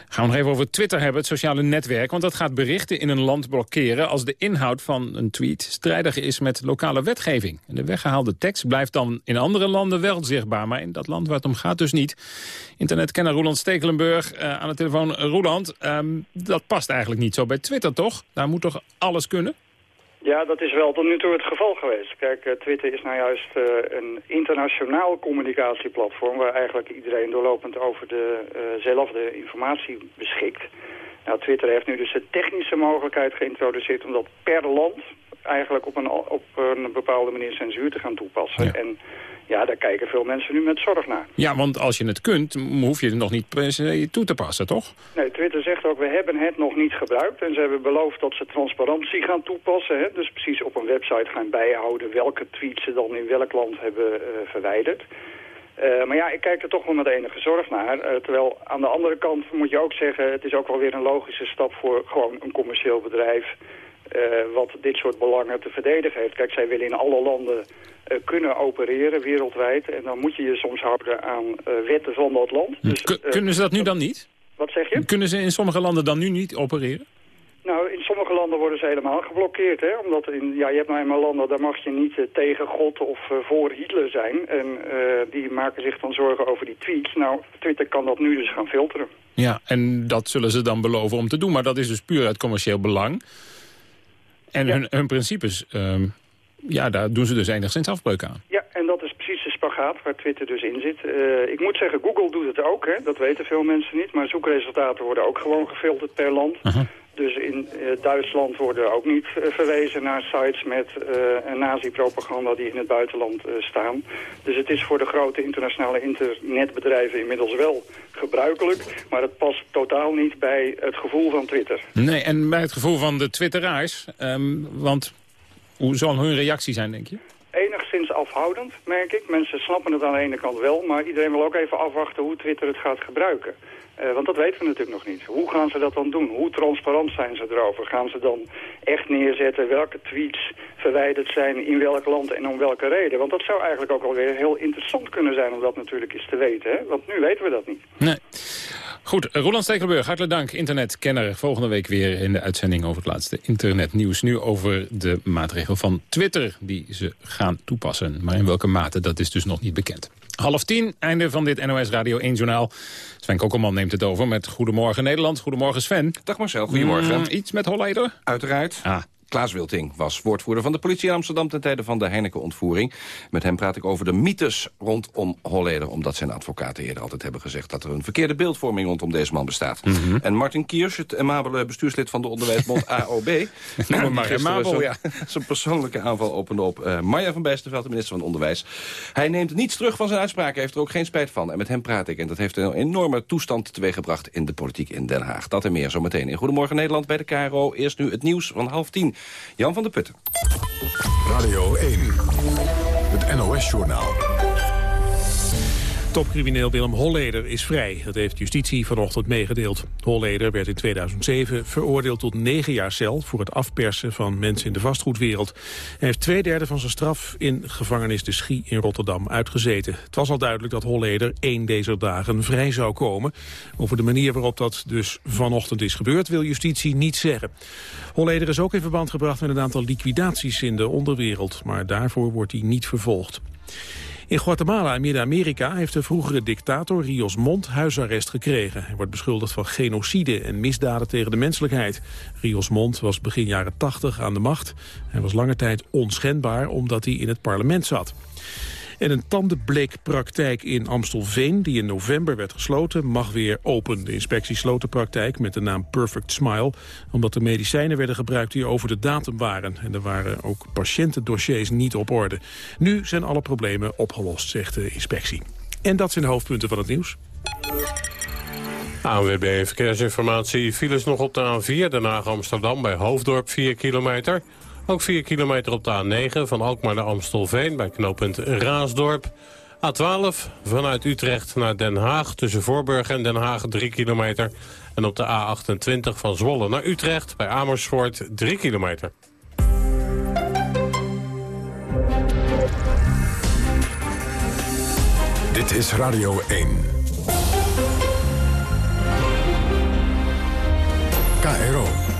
Gaan we nog even over Twitter hebben, het sociale netwerk. Want dat gaat berichten in een land blokkeren... als de inhoud van een tweet strijdig is met lokale wetgeving. De weggehaalde tekst blijft dan in andere landen wel zichtbaar... maar in dat land waar het om gaat dus niet. Internetkenner Roland Stekelenburg uh, aan de telefoon. Roland, um, dat past eigenlijk niet zo bij Twitter, toch? Daar moet toch alles kunnen? Ja, dat is wel tot nu toe het geval geweest. Kijk, uh, Twitter is nou juist uh, een internationaal communicatieplatform... waar eigenlijk iedereen doorlopend over dezelfde uh informatie beschikt. Nou, Twitter heeft nu dus de technische mogelijkheid geïntroduceerd... om dat per land eigenlijk op een, op een bepaalde manier censuur te gaan toepassen. Ja. En ja, daar kijken veel mensen nu met zorg naar. Ja, want als je het kunt, hoef je het nog niet per se toe te passen, toch? Nee, Twitter zegt ook, we hebben het nog niet gebruikt. En ze hebben beloofd dat ze transparantie gaan toepassen. Hè? Dus precies op een website gaan bijhouden welke tweets ze dan in welk land hebben uh, verwijderd. Uh, maar ja, ik kijk er toch wel met enige zorg naar. Uh, terwijl aan de andere kant moet je ook zeggen... het is ook wel weer een logische stap voor gewoon een commercieel bedrijf... Uh, wat dit soort belangen te verdedigen heeft. Kijk, zij willen in alle landen uh, kunnen opereren wereldwijd. En dan moet je je soms houden aan uh, wetten van dat land. Dus, kunnen ze dat nu dan niet? Wat zeg je? Kunnen ze in sommige landen dan nu niet opereren? Nou, in sommige landen worden ze helemaal geblokkeerd. Hè? Omdat in, ja, je hebt nou eenmaal landen, daar mag je niet uh, tegen God of uh, voor Hitler zijn. En uh, die maken zich dan zorgen over die tweets. Nou, Twitter kan dat nu dus gaan filteren. Ja, en dat zullen ze dan beloven om te doen. Maar dat is dus puur uit commercieel belang. En ja. hun, hun, principes, um, ja, daar doen ze dus enigszins afbreuk aan. Ja, en dat is precies de spagaat waar Twitter dus in zit. Uh, ik moet zeggen, Google doet het ook, hè? dat weten veel mensen niet. Maar zoekresultaten worden ook gewoon gefilterd per land. Uh -huh. Dus in uh, Duitsland worden ook niet uh, verwezen naar sites met nazi-propaganda die in het buitenland staan. Dus het is voor de grote internationale internetbedrijven inmiddels wel gebruikelijk. Maar het past totaal niet bij het gevoel van Twitter. Nee, en bij het gevoel van de twitteraars. Um, want hoe zal hun reactie zijn, denk je? Enigszins afhoudend, merk ik. Mensen snappen het aan de ene kant wel, maar iedereen wil ook even afwachten hoe Twitter het gaat gebruiken. Uh, want dat weten we natuurlijk nog niet. Hoe gaan ze dat dan doen? Hoe transparant zijn ze erover? Gaan ze dan echt neerzetten welke tweets verwijderd zijn in welk land en om welke reden? Want dat zou eigenlijk ook alweer heel interessant kunnen zijn om dat natuurlijk eens te weten. Hè? Want nu weten we dat niet. Nee. Goed, Roland Stekelenburg, hartelijk dank. Internetkenner. Volgende week weer in de uitzending over het laatste internetnieuws. Nu over de maatregel van Twitter die ze gaan toepassen. Maar in welke mate, dat is dus nog niet bekend. Half tien, einde van dit NOS Radio 1 Journaal. Sven Kokkelman neemt het over met Goedemorgen Nederland. Goedemorgen Sven. Dag Marcel, goedemorgen. Mm, iets met Holleder? Uiteraard. Ah. Klaas Wilting was woordvoerder van de politie in Amsterdam... ten tijde van de Heineken-ontvoering. Met hem praat ik over de mythes rondom Holleder... omdat zijn advocaten eerder altijd hebben gezegd... dat er een verkeerde beeldvorming rondom deze man bestaat. Mhm. En Martin Kiers, het amabele bestuurslid van de onderwijsbond AOB... Maar amabel, ja. Zijn persoonlijke aanval opende op uh, Marja van Bijsterveld... de minister van Onderwijs. Hij neemt niets terug van zijn uitspraken, heeft er ook geen spijt van. En met hem praat ik. En dat heeft een enorme toestand teweeggebracht in de politiek in Den Haag. Dat en meer zometeen in Goedemorgen Nederland bij de KRO. Eerst nu het nieuws van half tien. Jan van der Putten. Radio 1, het NOS-journaal. Topcrimineel Willem Holleder is vrij. Dat heeft justitie vanochtend meegedeeld. Holleder werd in 2007 veroordeeld tot negen jaar cel... voor het afpersen van mensen in de vastgoedwereld. Hij heeft twee derde van zijn straf in gevangenis de Schie in Rotterdam uitgezeten. Het was al duidelijk dat Holleder één deze dagen vrij zou komen. Over de manier waarop dat dus vanochtend is gebeurd... wil justitie niet zeggen. Holleder is ook in verband gebracht met een aantal liquidaties in de onderwereld. Maar daarvoor wordt hij niet vervolgd. In Guatemala in Midden-Amerika heeft de vroegere dictator Rios Mont huisarrest gekregen. Hij wordt beschuldigd van genocide en misdaden tegen de menselijkheid. Rios Mont was begin jaren 80 aan de macht. Hij was lange tijd onschendbaar omdat hij in het parlement zat. En een tandenbleekpraktijk in Amstelveen, die in november werd gesloten, mag weer open. De inspectie sloot de praktijk met de naam Perfect Smile, omdat de medicijnen werden gebruikt die over de datum waren. En er waren ook patiëntendossiers niet op orde. Nu zijn alle problemen opgelost, zegt de inspectie. En dat zijn de hoofdpunten van het nieuws. ANWB Verkeersinformatie. Files nog op de A4, Den Haag-Amsterdam bij Hoofddorp 4 kilometer. Ook 4 kilometer op de A9 van Alkmaar naar Amstelveen bij knooppunt Raasdorp. A12 vanuit Utrecht naar Den Haag tussen Voorburg en Den Haag 3 kilometer. En op de A28 van Zwolle naar Utrecht bij Amersfoort 3 kilometer. Dit is Radio 1. KRO.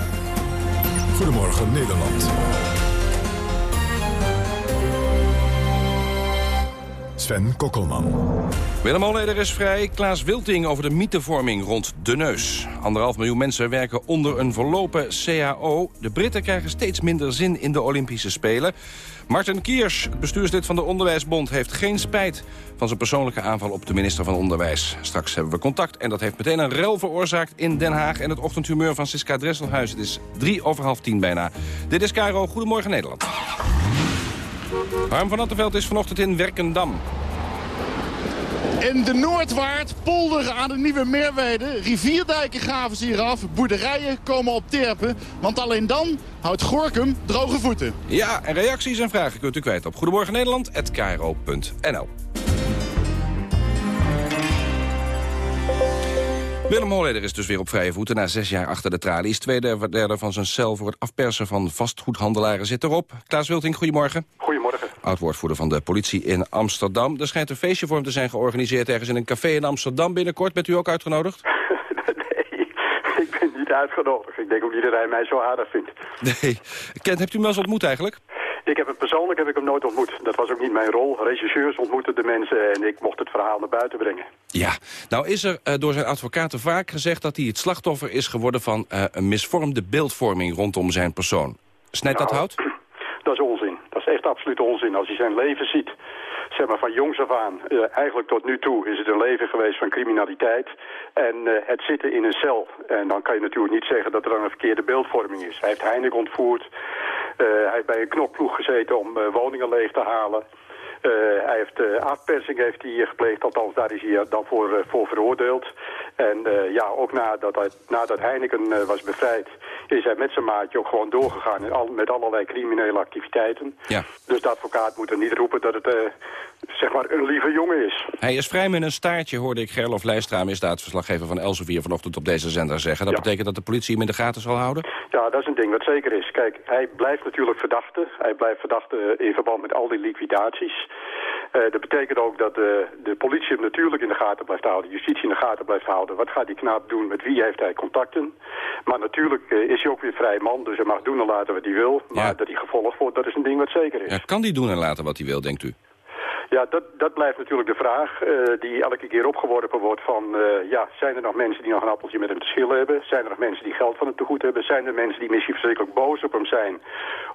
Goedemorgen Nederland. Sven Kokkelman. Willem Holleder is vrij. Klaas Wilting over de mythevorming rond de neus. Anderhalf miljoen mensen werken onder een verlopen CAO. De Britten krijgen steeds minder zin in de Olympische Spelen. Martin Kiers, bestuurslid van de Onderwijsbond... heeft geen spijt van zijn persoonlijke aanval op de minister van Onderwijs. Straks hebben we contact en dat heeft meteen een rel veroorzaakt in Den Haag... en het ochtendhumeur van Siska Dresselhuis. Het is drie over half tien bijna. Dit is Caro. Goedemorgen Nederland. Harm van Attenveld is vanochtend in Werkendam. In de Noordwaard, polder aan de Nieuwe Meerweide. Rivierdijken gaven ze hier af. Boerderijen komen op terpen. Want alleen dan houdt Gorkum droge voeten. Ja, en reacties en vragen kunt u kwijt op Goedemorgen Willem Holleder is dus weer op vrije voeten na zes jaar achter de tralies. Twee derde van zijn cel voor het afpersen van vastgoedhandelaren zit erop. Klaas Wilting, goedemorgen. Goedemorgen. Oud-woordvoerder van de politie in Amsterdam. Er schijnt een feestje voor hem te zijn georganiseerd ergens in een café in Amsterdam binnenkort. Bent u ook uitgenodigd? nee, ik ben niet uitgenodigd. Ik denk ook niet dat hij mij zo aardig vindt. Nee. Kent, hebt u hem wel eens ontmoet eigenlijk? Ik heb hem persoonlijk heb ik hem nooit ontmoet. Dat was ook niet mijn rol. Regisseurs ontmoeten de mensen en ik mocht het verhaal naar buiten brengen. Ja, nou is er uh, door zijn advocaten vaak gezegd dat hij het slachtoffer is geworden van uh, een misvormde beeldvorming rondom zijn persoon. Snijdt nou, dat hout? Dat is onzin. Dat is echt absoluut onzin. Als hij zijn leven ziet, zeg maar van jongs af aan, uh, eigenlijk tot nu toe is het een leven geweest van criminaliteit. En het zitten in een cel. En dan kan je natuurlijk niet zeggen dat er dan een verkeerde beeldvorming is. Hij heeft Heineken ontvoerd. hij heeft bij een knokploeg gezeten om woningen leeg te halen. Eh, hij heeft uh, afpersing heeft hij gepleegd, althans daar is hij dan voor, voor veroordeeld. En ja, ook nadat, nadat Heineken was bevrijd, is hij met zijn maatje ook gewoon doorgegaan in al, met allerlei criminele activiteiten. Ja. Dus de advocaat moet er niet roepen dat het zeg maar een lieve jongen is. Hij is vrij met een staartje, hoorde ik Gerlof Leistra, misdaadverslaggever van Elsevier vanochtend op deze zender zeggen. Dat betekent dat de politie hem in de gaten zal houden? Ja, dat is een ding wat zeker is. Kijk, hij blijft natuurlijk verdachte. Hij blijft verdachte in verband met al die liquidaties. Uh, dat betekent ook dat de, de politie hem natuurlijk in de gaten blijft houden, justitie in de gaten blijft houden. Wat gaat die knaap doen, met wie heeft hij contacten? Maar natuurlijk uh, is hij ook weer vrij man, dus hij mag doen en laten wat hij wil. Maar Ja. dat hij gevolgd wordt, dat is een ding wat zeker is. Ja, kan die doen en laten wat hij wil, denkt u? Ja, dat, dat blijft natuurlijk de vraag eh, die elke keer opgeworpen wordt van... eh, ja, zijn er nog mensen die nog een appeltje met hem te schillen hebben? Zijn er nog mensen die geld van hem te goed hebben? Zijn er mensen die misschien verschrikkelijk boos op hem zijn...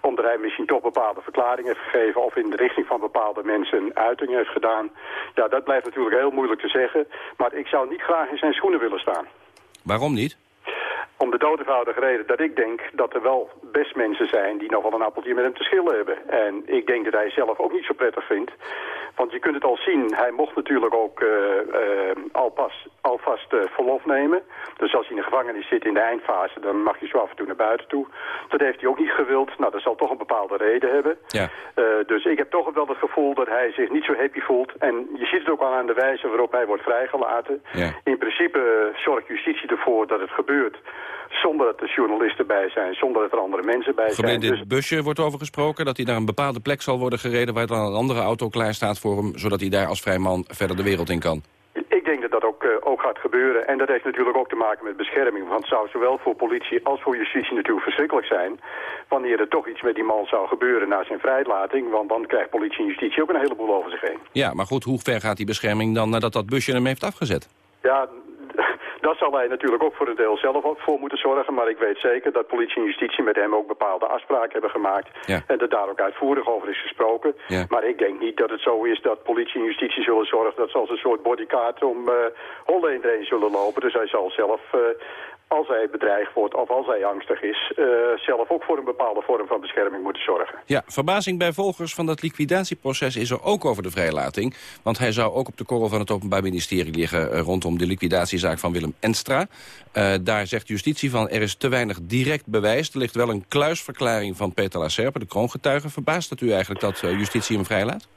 omdat hij misschien toch bepaalde verklaringen heeft gegeven... of in de richting van bepaalde mensen een uiting heeft gedaan? Ja, dat blijft natuurlijk heel moeilijk te zeggen. Maar ik zou niet graag in zijn schoenen willen staan. Waarom niet? Om de dood eenvoudige reden dat ik denk dat er wel best mensen zijn die nog wel een appeltje met hem te schillen hebben. En ik denk dat hij zelf ook niet zo prettig vindt. Want je kunt het al zien, hij mocht natuurlijk ook uh, uh, alpas, alvast uh, verlof nemen. Dus als hij in de gevangenis zit in de eindfase, dan mag je zo af en toe naar buiten toe. Dat heeft hij ook niet gewild. Nou, dat zal toch een bepaalde reden hebben. Ja. dus ik heb toch wel het gevoel dat hij zich niet zo happy voelt. En je ziet het ook al aan de wijze waarop hij wordt vrijgelaten. Ja. In principe zorgt justitie ervoor dat het gebeurt zonder dat er journalisten bij zijn, zonder dat er andere mensen bij zijn. Dus busje wordt over gesproken, dat hij naar een bepaalde plek zal worden gereden... waar dan een andere auto klaar staat voor hem... zodat hij daar als vrij man verder de wereld in kan. ik denk dat dat ook, eh, ook gaat gebeuren. En dat heeft natuurlijk ook te maken met bescherming. Want het zou zowel voor politie als voor justitie natuurlijk verschrikkelijk zijn... wanneer er toch iets met die man zou gebeuren na zijn vrijlating. Want dan krijgt politie en justitie ook een heleboel over zich heen. Ja, maar goed, hoe ver gaat die bescherming dan nadat dat busje hem heeft afgezet? Ja, daar zal hij natuurlijk ook voor een deel zelf ook voor moeten zorgen. Maar ik weet zeker dat politie en justitie met hem ook bepaalde afspraken hebben gemaakt. Ja. En dat daar ook uitvoerig over is gesproken. Ja. Maar ik denk niet dat het zo is dat politie en justitie zullen zorgen... dat ze als een soort bodyguard om uh, Holle heen zullen lopen. Dus hij zal zelf... Uh, als hij bedreigd wordt of als hij angstig is... Uh, zelf ook voor een bepaalde vorm van bescherming moeten zorgen. Ja, verbazing bij volgers van dat liquidatieproces is er ook over de vrijlating. Want hij zou ook op de korrel van het Openbaar Ministerie liggen... Uh, rondom de liquidatiezaak van Willem Enstra. Uh, daar zegt justitie van er is te weinig direct bewijs. Er ligt wel een kluisverklaring van Peter Lacerpe, de kroongetuige. Verbaast het u eigenlijk dat justitie hem vrijlaat?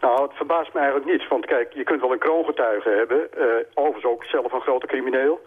Nou, het verbaast me eigenlijk niet. Want kijk, je kunt wel een kroongetuige hebben. overigens ook zelf een grote crimineel.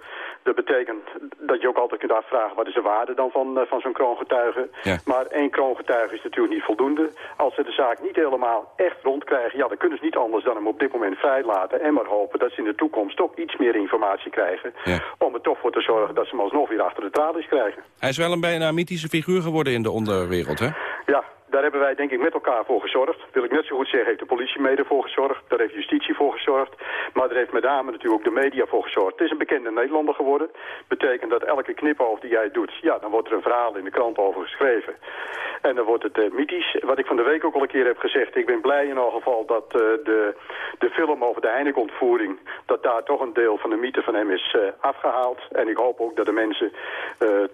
Dat betekent dat je ook altijd kunt afvragen wat is de waarde dan van, uh, van zo'n kroongetuige. Ja. Maar één kroongetuige is natuurlijk niet voldoende. Als ze de zaak niet helemaal echt rondkrijgen, ja, dan kunnen ze niet anders dan hem op dit moment vrijlaten. En maar hopen dat ze in de toekomst toch iets meer informatie krijgen. Ja. Om er toch voor te zorgen dat ze hem alsnog weer achter de tralies krijgen. Hij is wel een bijna mythische figuur geworden in de onderwereld, hè? Ja, daar hebben wij denk ik met elkaar voor gezorgd. Wil ik net zo goed zeggen, heeft de politie mede voor gezorgd. Daar heeft justitie voor gezorgd. Maar daar heeft met name natuurlijk ook de media voor gezorgd. Het is een bekende Nederlander geworden. Betekent dat elke knipoog die jij doet, ja, dan wordt er een verhaal in de krant over geschreven. En dan wordt het uh, mythisch. Wat ik van de week ook al een keer heb gezegd. Ik ben blij in ieder geval dat uh, de, de film over de Heineken-ontvoering... dat daar toch een deel van de mythe van hem is uh, afgehaald. En ik hoop ook dat de mensen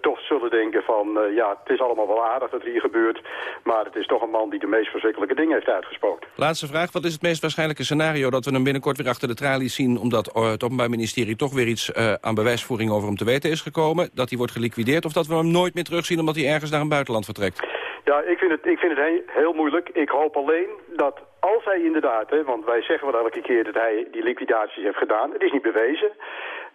toch zullen denken van... ja, het is allemaal wel aardig dat er hier gebeurt... maar het is toch een man die de meest verschrikkelijke dingen heeft uitgesproken. Laatste vraag. Wat is het meest waarschijnlijke scenario dat we hem binnenkort weer achter de tralies zien... omdat het Openbaar Ministerie toch weer iets uh, aan bewijsvoering over hem te weten is gekomen? Dat hij wordt geliquideerd of dat we hem nooit meer terugzien omdat hij ergens naar een buitenland vertrekt? Ja, ik vind het, ik vind het heel, heel moeilijk. Ik hoop alleen dat als hij inderdaad, hè, want wij zeggen wel elke keer dat hij die liquidaties heeft gedaan. Het is niet bewezen.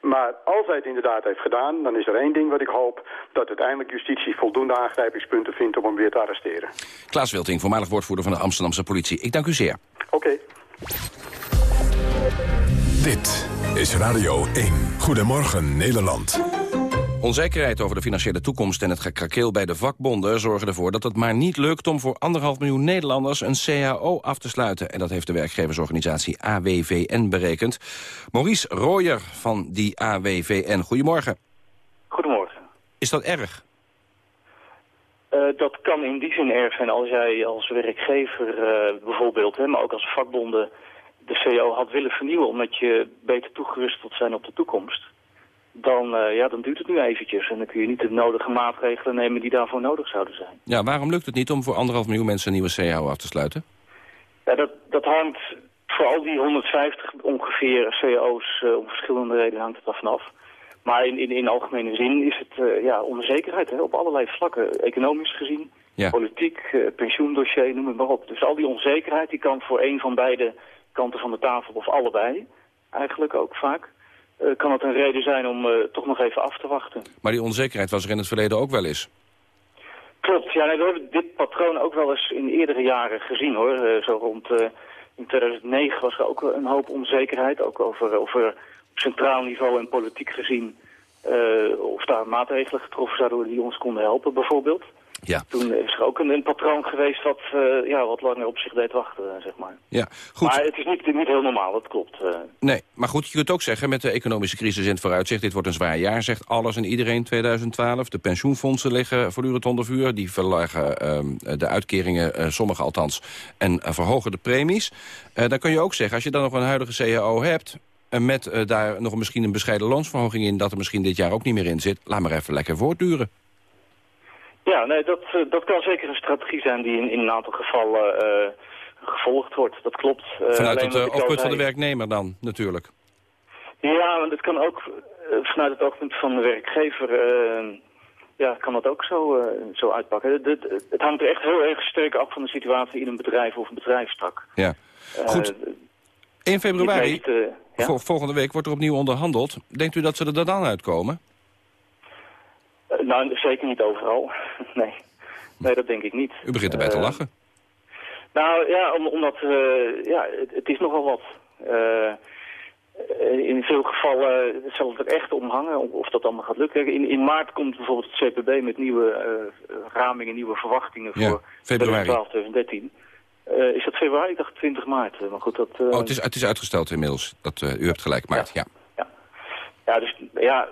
Maar als hij het inderdaad heeft gedaan, dan is er één ding wat ik hoop... dat uiteindelijk justitie voldoende aangrijpingspunten vindt om hem weer te arresteren. Klaas Wilting, voormalig woordvoerder van de Amsterdamse politie. Ik dank u zeer. Oké. Okay. Dit is Radio 1. Goedemorgen Nederland. Onzekerheid over de financiële toekomst en het gekrakeel bij de vakbonden... zorgen ervoor dat het maar niet lukt om voor anderhalf miljoen Nederlanders... een CAO af te sluiten. En dat heeft de werkgeversorganisatie AWVN berekend. Maurice Royer van die AWVN, goedemorgen. Goedemorgen. Is dat erg? Uh, dat kan in die zin erg zijn als jij als werkgever uh, bijvoorbeeld... Hè, maar ook als vakbonden de CAO had willen vernieuwen... omdat je beter toegerust wilt zijn op de toekomst dan, uh, ja, dan duurt het nu eventjes. En dan kun je niet de nodige maatregelen nemen die daarvoor nodig zouden zijn. Ja, waarom lukt het niet om voor anderhalf miljoen mensen een nieuwe CAO af te sluiten? Ja, dat, dat hangt voor al die 150 ongeveer CO's uh, om verschillende redenen hangt het er vanaf. Maar in, in, in algemene zin is het uh, ja, onzekerheid hè, op allerlei vlakken. Economisch gezien, Ja. politiek, pensioendossier, noem het maar op. Dus al die onzekerheid die kan voor een van beide kanten van de tafel, of allebei eigenlijk ook vaak, kan het een reden zijn om uh, toch nog even af te wachten. Maar die onzekerheid was er in het verleden ook wel eens. Klopt, ja, nee, we hebben dit patroon ook wel eens in eerdere jaren gezien hoor. Uh, zo rond in 2009 was er ook een hoop onzekerheid, ook over, over op centraal niveau en politiek gezien. Of daar maatregelen getroffen zouden worden die ons konden helpen bijvoorbeeld. Ja. Toen is er ook een, een patroon geweest wat, uh, ja, wat langer op zich deed wachten, zeg maar. Ja, goed. Maar het is niet, niet heel normaal, dat klopt. Uh. Nee, maar goed, je kunt ook zeggen met de economische crisis in het vooruitzicht... dit wordt een zwaar jaar, zegt alles en iedereen 2012. De pensioenfondsen liggen voortdurend onder vuur. Die verlagen uh, de uitkeringen, uh, sommige althans, en verhogen de premies. Dan kun je ook zeggen, als je dan nog een huidige CAO hebt... En met daar nog misschien een bescheiden loonsverhoging in... dat er misschien dit jaar ook niet meer in zit. Laat maar even lekker voortduren. Ja, nee, dat, uh, dat kan zeker een strategie zijn die in, in een aantal gevallen uh, gevolgd wordt. Dat klopt. Uh, vanuit het oogpunt van de werknemer dan, natuurlijk. Ja, want het kan ook vanuit het oogpunt van de werkgever... ja, kan dat ook zo, zo uitpakken. Het, hangt er echt heel erg sterk af van de situatie in een bedrijf of een bedrijfstak. Ja, goed. 1 februari, ja? vol volgende week, wordt er opnieuw onderhandeld. Denkt u dat ze er dan uitkomen? Nou, zeker niet overal. nee. nee, dat denk ik niet. U begint erbij te lachen. Nou ja, om, omdat uh, ja, het, het, is nogal wat. in veel gevallen zal het er echt om hangen of dat allemaal gaat lukken. In, in maart komt bijvoorbeeld het CPB met nieuwe ramingen, nieuwe verwachtingen voor februari. 2013. Uh, is dat februari? Ik dacht 20 maart. Maar goed, dat, uh... Oh, het is, het is uitgesteld inmiddels. Dat, uh, u hebt gelijk, maart, ja. Ja, ja. ja dus ja,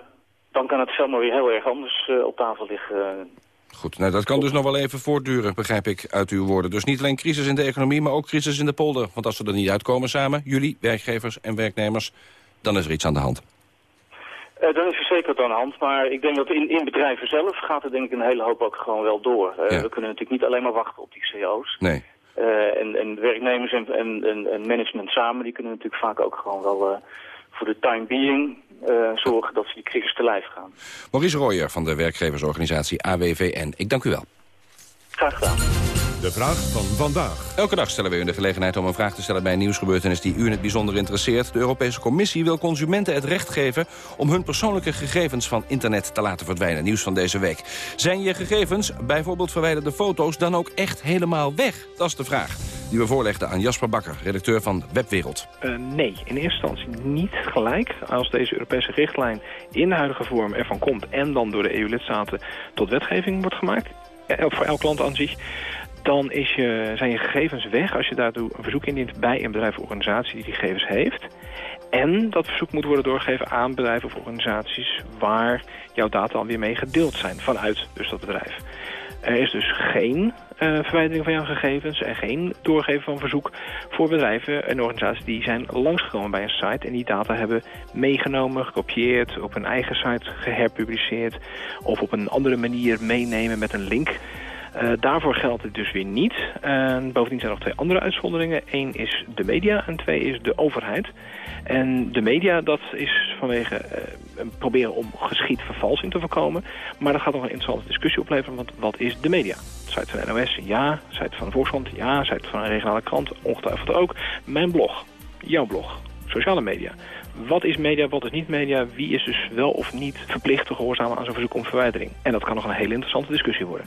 dan kan het zomaar weer heel erg anders op tafel liggen. Goed, nou, dat kan dus nog wel even voortduren, begrijp ik uit uw woorden. Dus niet alleen crisis in de economie, maar ook crisis in de polder. Want als we er niet uitkomen samen, jullie, werkgevers en werknemers... dan is er iets aan de hand. Uh, dan is er zeker wat aan de hand, maar ik denk dat in, in bedrijven zelf gaat er denk ik een hele hoop ook gewoon wel door. Uh, ja. We kunnen natuurlijk niet alleen maar wachten op die CO's. Nee. Uh, en, en werknemers en, en, en, management samen, die kunnen natuurlijk vaak ook gewoon wel voor de time being uh, zorgen dat ze die crisis te lijf gaan. Maurice Royer van de werkgeversorganisatie AWVN. Ik dank u wel. Graag gedaan. De vraag van vandaag. Elke dag stellen we u de gelegenheid om een vraag te stellen bij een nieuwsgebeurtenis die u in het bijzonder interesseert. De Europese Commissie wil consumenten het recht geven om hun persoonlijke gegevens van internet te laten verdwijnen. Nieuws van deze week. Zijn je gegevens, bijvoorbeeld verwijderde foto's, dan ook echt helemaal weg? Dat is de vraag die we voorlegden aan Jasper Bakker, redacteur van Webwereld. Uh, nee, in eerste instantie niet gelijk. Als deze Europese richtlijn in de huidige vorm ervan komt en dan door de EU-lidstaten tot wetgeving wordt gemaakt, voor elk land aan zich, dan is je, zijn je gegevens weg als je daartoe een verzoek indient bij een bedrijf of organisatie die die gegevens heeft. En dat verzoek moet worden doorgegeven aan bedrijven of organisaties waar jouw data dan weer mee gedeeld zijn vanuit dus dat bedrijf. Er is dus geen uh, verwijdering van jouw gegevens en geen doorgeven van verzoek voor bedrijven en organisaties die zijn langsgekomen bij een site en die data hebben meegenomen, gekopieerd, op een eigen site geherpubliceerd of op een andere manier meenemen met een link. Uh, daarvoor geldt het dus weer niet. En bovendien zijn er nog twee andere uitzonderingen. Eén is de media en twee is de overheid. En de media, dat is vanwege uh, proberen om geschiedvervalsing te voorkomen. Maar dat gaat nog een interessante discussie opleveren, want wat is de media? Site van NOS, ja. Site van Volkskrant, ja. Site van een regionale krant, ongetwijfeld ook. Mijn blog, jouw blog, sociale media. Wat is media, wat is niet media? Wie is dus wel of niet verplicht te gehoorzamen aan zo'n verzoek om verwijdering? En dat kan nog een hele interessante discussie worden.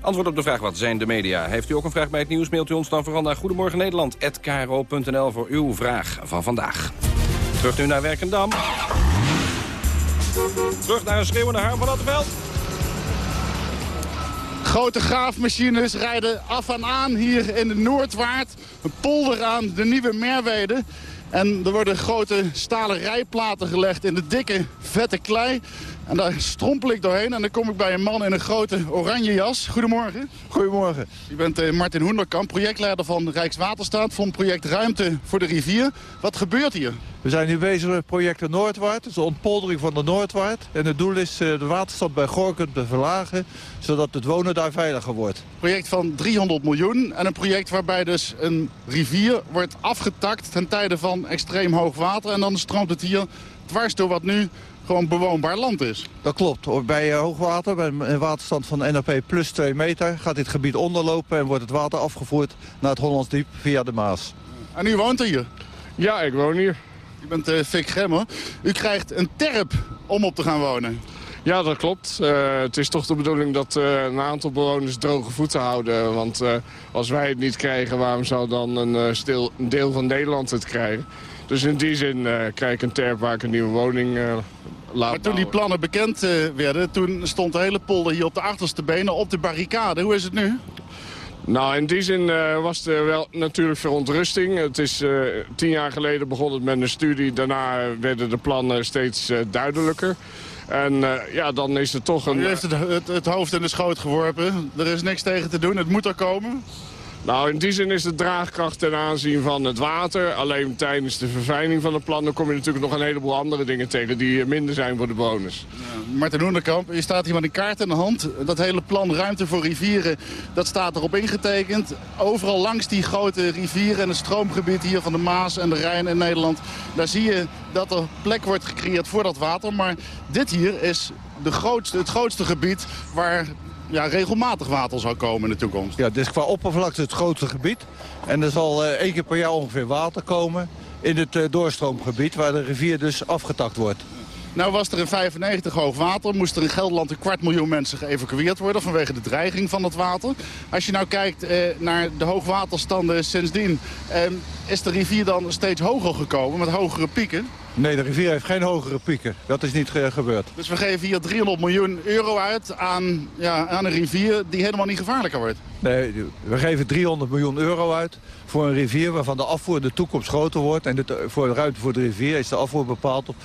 Antwoord op de vraag wat zijn de media. Heeft u ook een vraag bij het nieuws, mailt u ons dan vooral naar Goedemorgen Nederland@kro.nl voor uw vraag van vandaag. Terug nu naar Werkendam. Terug naar een schreeuwende Harm van Attenveld. Grote graafmachines rijden af en aan hier in de Noordwaard. Een polder aan de Nieuwe Merwede. En er worden grote stalen rijplaten gelegd in de dikke, vette klei. En daar strompel ik doorheen en dan kom ik bij een man in een grote oranje jas. Goedemorgen. Goedemorgen. U bent eh, Martin Hoenderkamp, projectleider van Rijkswaterstaat... van project Ruimte voor de Rivier. Wat gebeurt hier? We zijn nu bezig met project de Noordwaard, dus de ontpoldering van de Noordwaard. En het doel is eh, de waterstand bij Gorkum te verlagen, zodat het wonen daar veiliger wordt. Project van 300 miljoen en een project waarbij dus een rivier wordt afgetakt... ten tijde van extreem hoog water en dan stroomt het hier dwars door wat nu gewoon bewoonbaar land is. Dat klopt. Bij uh, hoogwater, bij een waterstand van NAP plus 2 meter... gaat dit gebied onderlopen en wordt het water afgevoerd naar het Hollands Diep via de Maas. En u woont hier? Ja, ik woon hier. U bent uh, Fik Gemmer. U krijgt een terp om op te gaan wonen. Ja, dat klopt. Uh, het is toch de bedoeling dat uh, een aantal bewoners droge voeten houden. Want uh, als wij het niet krijgen, waarom zou dan een, stil, een deel van Nederland het krijgen? Dus in die zin krijg ik een terp waar ik een nieuwe woning laat Maar toen die plannen bekend werden, toen stond de hele polder hier op de achterste benen op de barricade. Hoe is het nu? Nou, in die zin uh, was er wel natuurlijk verontrusting. Het is uh, tien jaar geleden begon het met een studie. Daarna werden de plannen steeds uh, duidelijker. En ja, dan is het toch een... U heeft het, het, het, hoofd in de schoot geworpen. Er is niks tegen te doen. Het moet er komen. Nou, in die zin is de draagkracht ten aanzien van het water. Alleen tijdens de verfijning van de plannen kom je natuurlijk nog een heleboel andere dingen tegen... die minder zijn voor de bewoners. Ja, Martin Hoenderkamp, je staat hier met een kaart in de hand. Dat hele plan Ruimte voor Rivieren, dat staat erop ingetekend. Overal langs die grote rivieren en het stroomgebied hier van de Maas en de Rijn in Nederland... daar zie je dat er plek wordt gecreëerd voor dat water. Maar dit hier is de grootste, het grootste gebied waar ja, regelmatig water zal komen in de toekomst. Ja, dit is qua oppervlakte het grootste gebied. En er zal uh, één keer per jaar ongeveer water komen in het uh, doorstroomgebied... waar de rivier dus afgetakt wordt. Nou was er in 95 hoog water, moest er in Gelderland een kwart miljoen mensen geëvacueerd worden vanwege de dreiging van het water. Als je nou kijkt eh, naar de hoogwaterstanden sindsdien, eh, is de rivier dan steeds hoger gekomen met hogere pieken? Nee, de rivier heeft geen hogere pieken. Dat is niet uh, gebeurd. Dus we geven hier 300 miljoen euro uit aan, ja, aan een rivier die helemaal niet gevaarlijker wordt? Nee, we geven 300 miljoen euro uit voor een rivier waarvan de afvoer de toekomst groter wordt. En de, voor de ruimte voor de rivier is de afvoer bepaald op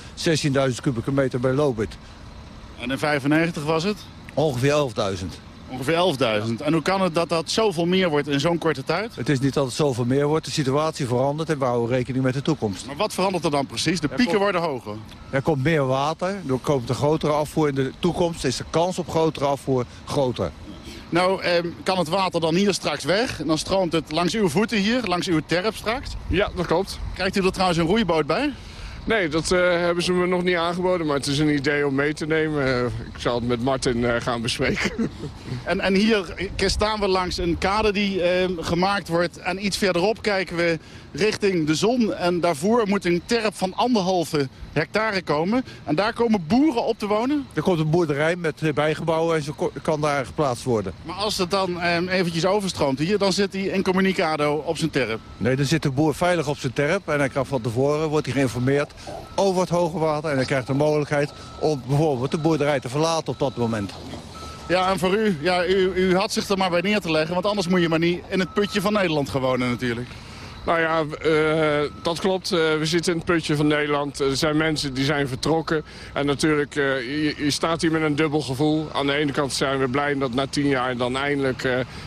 16.000 kubieke meter bij Lobit. En in 95 was het? Ongeveer 11.000. Ongeveer 11.000. En hoe kan het dat dat zoveel meer wordt in zo'n korte tijd? Het is niet dat het zoveel meer wordt. De situatie verandert en we houden rekening met de toekomst. Maar wat verandert er dan precies? De pieken worden hoger. Er komt meer water. Er komt een grotere afvoer. In de toekomst is de kans op grotere afvoer groter. Nou, eh, kan het water dan hier straks weg? En dan stroomt het langs uw voeten hier, langs uw terp straks? Ja, dat klopt. Krijgt u er trouwens een roeiboot bij? Nee, dat uh, hebben ze me nog niet aangeboden, maar het is een idee om mee te nemen. Uh, ik zal het met Martin uh, gaan bespreken. En, en hier staan we langs een kade die gemaakt wordt. En iets verderop kijken we richting de zon. En daarvoor moet een terp van anderhalve hectare komen. En daar komen boeren op te wonen? Er komt een boerderij met bijgebouwen en ze kan daar geplaatst worden. Maar als het dan eh, eventjes overstroomt hier, dan zit hij incommunicado op zijn terp? Nee, dan zit de boer veilig op zijn terp. En hij kan van tevoren, wordt hij geïnformeerd over het hoge water. En hij krijgt de mogelijkheid om bijvoorbeeld de boerderij te verlaten op dat moment. Ja, en voor u, ja, u, u had zich er maar bij neer te leggen. Want anders moet je maar niet in het putje van Nederland gaan wonen natuurlijk. Nou ja, uh, dat klopt. Uh, we zitten in het putje van Nederland. Er zijn mensen die zijn vertrokken. En natuurlijk, uh, je, je, staat hier met een dubbel gevoel. Aan de ene kant zijn we blij dat na tien jaar dan eindelijk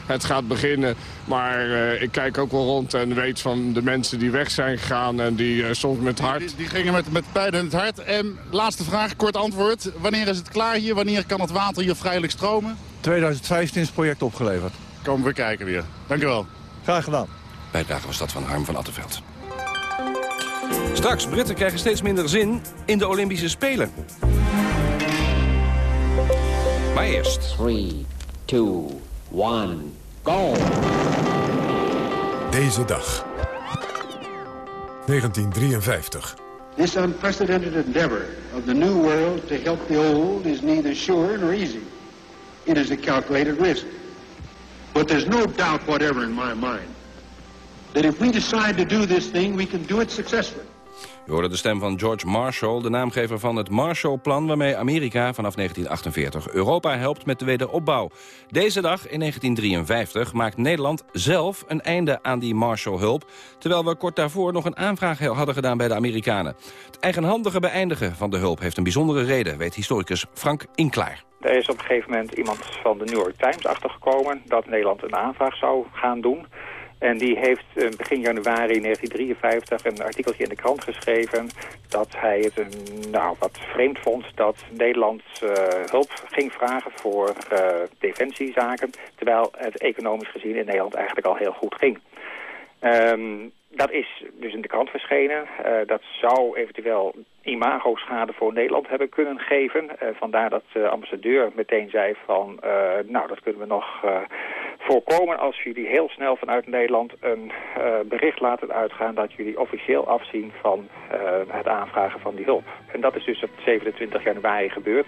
het gaat beginnen. Maar ik kijk ook wel rond en weet van de mensen die weg zijn gegaan. En die soms met hart... Die, die, gingen met, met pijn in het hart. En laatste vraag, kort antwoord. Wanneer is het klaar hier? Wanneer kan het water hier vrijelijk stromen? 2015 is het project opgeleverd. Komen we kijken weer. Dank u wel. Graag gedaan. Bijdrage was dat van Harm van Attenveld. Straks, Britten krijgen steeds minder zin in de Olympische Spelen. Maar eerst... 3, 2, 1, go! Deze dag. 1953. This unprecedented endeavor of the new world to help the old is neither sure nor easy. It is a calculated risk. But there's no doubt whatever in my mind that if we decide to do this thing, we can do it successfully. We hoorden de stem van George Marshall, de naamgever van het Marshallplan... waarmee Amerika vanaf 1948 Europa helpt met de wederopbouw. Deze dag, in 1953, maakt Nederland zelf een einde aan die Marshallhulp... terwijl we kort daarvoor nog een aanvraag hadden gedaan bij de Amerikanen. Het eigenhandige beëindigen van de hulp heeft een bijzondere reden... weet historicus Frank Inklaar. Er is op een gegeven moment iemand van de New York Times achtergekomen... dat Nederland een aanvraag zou gaan doen... En die heeft eh, begin januari 1953 een artikeltje in de krant geschreven... dat hij het een, nou, wat vreemd vond dat Nederland uh, hulp ging vragen voor defensiezaken... terwijl het economisch gezien in Nederland eigenlijk al heel goed ging. Um, dat is dus in de krant verschenen. Dat zou eventueel imago-schade voor Nederland hebben kunnen geven. Vandaar dat de ambassadeur meteen zei van... Nou, dat kunnen we nog voorkomen als jullie heel snel vanuit Nederland... een bericht laten uitgaan dat jullie officieel afzien van het aanvragen van die hulp. En dat is dus op 27 januari gebeurd.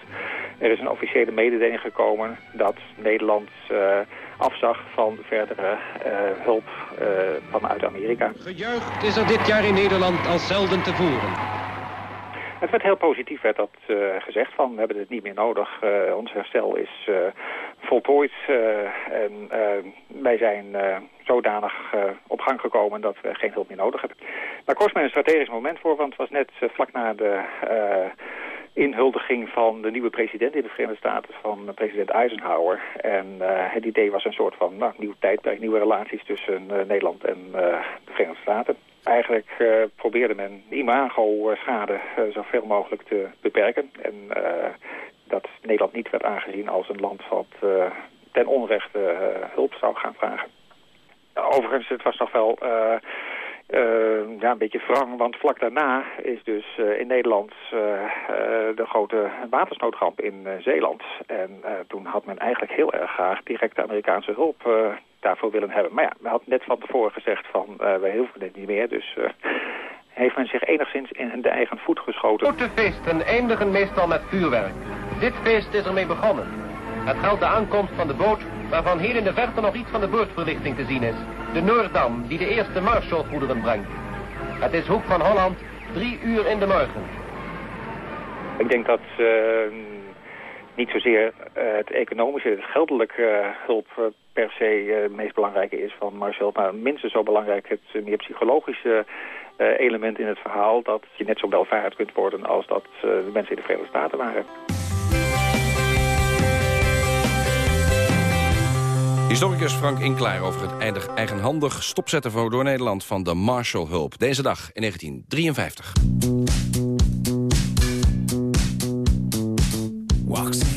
Er is een officiële mededeling gekomen dat Nederland afzag van verdere uh, hulp uh, vanuit Amerika. Gejuicht is er dit jaar in Nederland als zelden tevoren. Het werd heel positief werd dat uh, gezegd van we hebben het niet meer nodig. ons herstel is voltooid en wij zijn zodanig op gang gekomen dat we geen hulp meer nodig hebben. Daar kost men een strategisch moment voor, want het was net vlak na de inhuldiging van de nieuwe president in de Verenigde Staten, van president Eisenhower. En uh, het idee was een soort van nou, nieuw tijdperk, nieuwe relaties tussen Nederland en de Verenigde Staten. Eigenlijk probeerde men imago-schade zoveel mogelijk te beperken. En dat Nederland niet werd aangezien als een land wat ten onrechte hulp zou gaan vragen. Overigens, het was nog wel uh, ja, een beetje wrang, want vlak daarna is dus uh, in Nederland uh, de grote watersnoodramp in Zeeland. En toen had men eigenlijk heel erg graag directe Amerikaanse hulp daarvoor willen hebben. Maar ja, we hadden net van tevoren gezegd van wij hoeven dit niet meer, dus heeft men zich enigszins in de eigen voet geschoten. Grote feesten eindigen meestal met vuurwerk. Dit feest is ermee begonnen. Het geldt de aankomst van de boot waarvan hier in de verte nog iets van de boordverlichting te zien is. De Noordam, die de eerste Marshallgoederen brengt. Het is Hoek van Holland, drie uur in de morgen. Ik denk dat uh, niet zozeer uh, het economische, het geldelijke uh, hulp per se het meest belangrijke is van Marshall. Maar minstens zo belangrijk het meer psychologische element in het verhaal... dat je net zo welvaart kunt worden als dat de mensen in de Verenigde Staten waren. Historicus Frank Inklaar over het eigenhandig stopzetten voor door Nederland van de Marshallhulp. Deze dag in 1953. Walks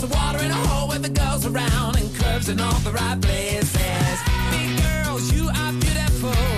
braces. Water in a hole with the girls around and curves in all the right places. Big girls, you are beautiful.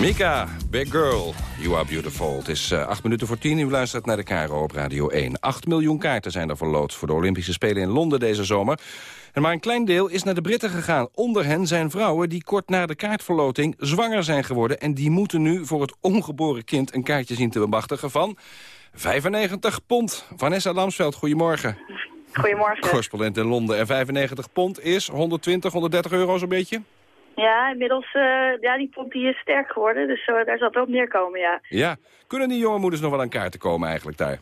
Mika, big girl. You Are Beautiful. Het is uh, acht minuten voor tien. U luistert naar de KRO op Radio 1. Acht miljoen kaarten zijn er verloot voor de Olympische Spelen in Londen deze zomer. En maar een klein deel is naar de Britten gegaan. Onder hen zijn vrouwen die kort na de kaartverloting zwanger zijn geworden... en die moeten nu voor het ongeboren kind een kaartje zien te bemachtigen van 95 pond. Vanessa Lamsveld, goedemorgen. Goedemorgen. Correspondent in Londen. En 95 pond is 120, 130 euro zo'n beetje? Ja, inmiddels, uh, ja, die pond die is sterk geworden, dus uh, daar zal het op neerkomen, ja. Ja, kunnen die jonge moeders nog wel aan kaarten komen eigenlijk daar?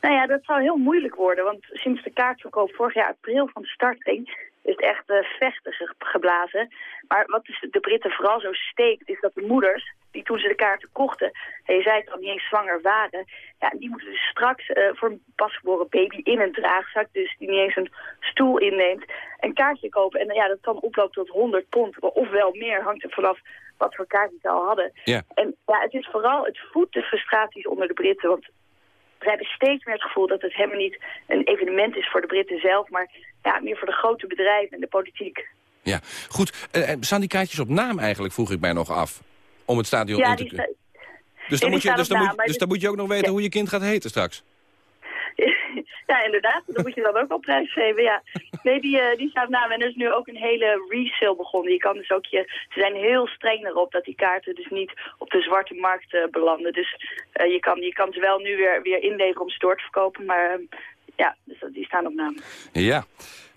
Nou ja, dat zal heel moeilijk worden, want sinds de kaartverkoop vorig jaar april van de start ging, is het echt uh, vechten geblazen. Maar wat dus de Britten vooral zo steekt, is dat de moeders, die toen ze de kaarten kochten, en je zei het al, niet eens zwanger waren, ja, die moeten dus straks uh, voor een pasgeboren baby in een draagzak, dus die niet eens een stoel inneemt, een kaartje kopen. En ja, dat kan oplopen tot 100 pond, of wel meer, hangt er vanaf wat voor kaartjes ze al hadden. Ja. En ja, het is vooral, het voedt de frustraties onder de Britten, want ze hebben steeds meer het gevoel dat het helemaal niet een evenement is voor de Britten zelf, maar ja, meer voor de grote bedrijven en de politiek. Ja, goed. Uh, staan die kaartjes op naam eigenlijk, vroeg ik mij nog af, om het stadion ja, in te die Dus dan, moet je, dus, dan moet, dus dan moet je ook nog weten ja. hoe je kind gaat heten straks. Ja, inderdaad. Dan moet je dan ook al prijsgeven, ja. Nee, die, uh, die staat naam. En er is nu ook een hele resale begonnen. Je kan dus ook je... Ze zijn heel streng erop dat die kaarten dus niet op de zwarte markt uh, belanden. Dus uh, je, kan, je kan ze wel nu weer, weer inleveren om ze door te verkopen. Maar ja, dus die staan op naam. Ja.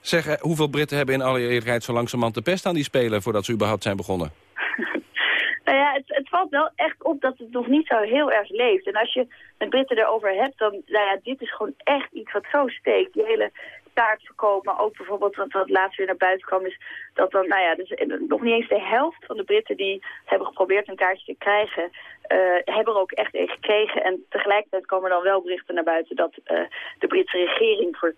Zeg, hoeveel Britten hebben in alle eerlijkheid zo langzamerhand de pest aan die spelen... voordat ze überhaupt zijn begonnen? Nou ja, het, het, valt wel echt op dat het nog niet zo heel erg leeft. En als je met Britten erover hebt, dan, nou ja, dit is gewoon echt iets wat zo steekt. Die hele kaartverkoop, maar ook bijvoorbeeld wat, wat laatst weer naar buiten kwam, is dat dan, nou ja, dus nog niet eens de helft van de Britten die hebben geprobeerd een kaartje te krijgen, uh, hebben er ook echt een gekregen. En tegelijkertijd komen er dan wel berichten naar buiten dat uh, de Britse regering voor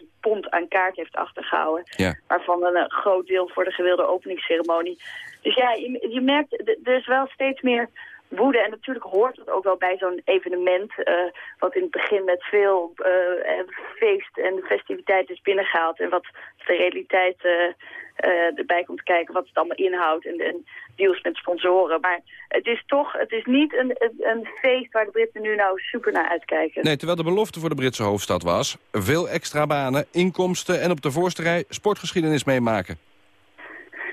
750.000 pond aan kaart heeft achtergehouden. Ja. Waarvan een groot deel voor de gewilde openingsceremonie. Dus ja, je, je merkt, er is wel steeds meer woede. En natuurlijk hoort dat ook wel bij zo'n evenement... Uh, wat in het begin met veel uh, feest en festiviteit is binnengehaald... en wat de realiteit uh, erbij komt kijken, wat het allemaal inhoudt... En, en, deals met sponsoren. Maar het is toch, het is niet een, een feest waar de Britten nu nou super naar uitkijken. Nee, terwijl de belofte voor de Britse hoofdstad was... veel extra banen, inkomsten en op de voorste rij sportgeschiedenis meemaken.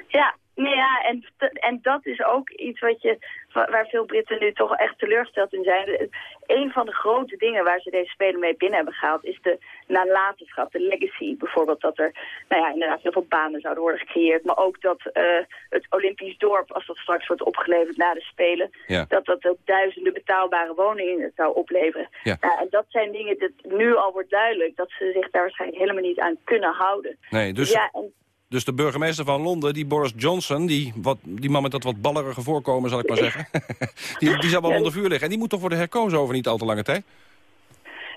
Ja, ja, en, en dat is ook iets wat je, waar veel Britten nu toch echt teleurgesteld in zijn. Een van de grote dingen waar ze deze Spelen mee binnen hebben gehaald... is de nalatenschap, de legacy. Bijvoorbeeld dat er nou ja, inderdaad heel veel banen zouden worden gecreëerd. Maar ook dat uh, het Olympisch dorp, als dat straks wordt opgeleverd na de Spelen... Ja. dat dat ook duizenden betaalbare woningen zou opleveren. Ja. Uh, en dat zijn dingen dat nu al wordt duidelijk... dat ze zich daar waarschijnlijk helemaal niet aan kunnen houden. Nee, dus... Ja, en, dus de burgemeester van Londen, die Boris Johnson... die, wat, die man met dat wat ballerige voorkomen, zal ik maar zeggen... die, die zal wel onder vuur liggen. En die moet toch worden herkozen over niet al te lange tijd?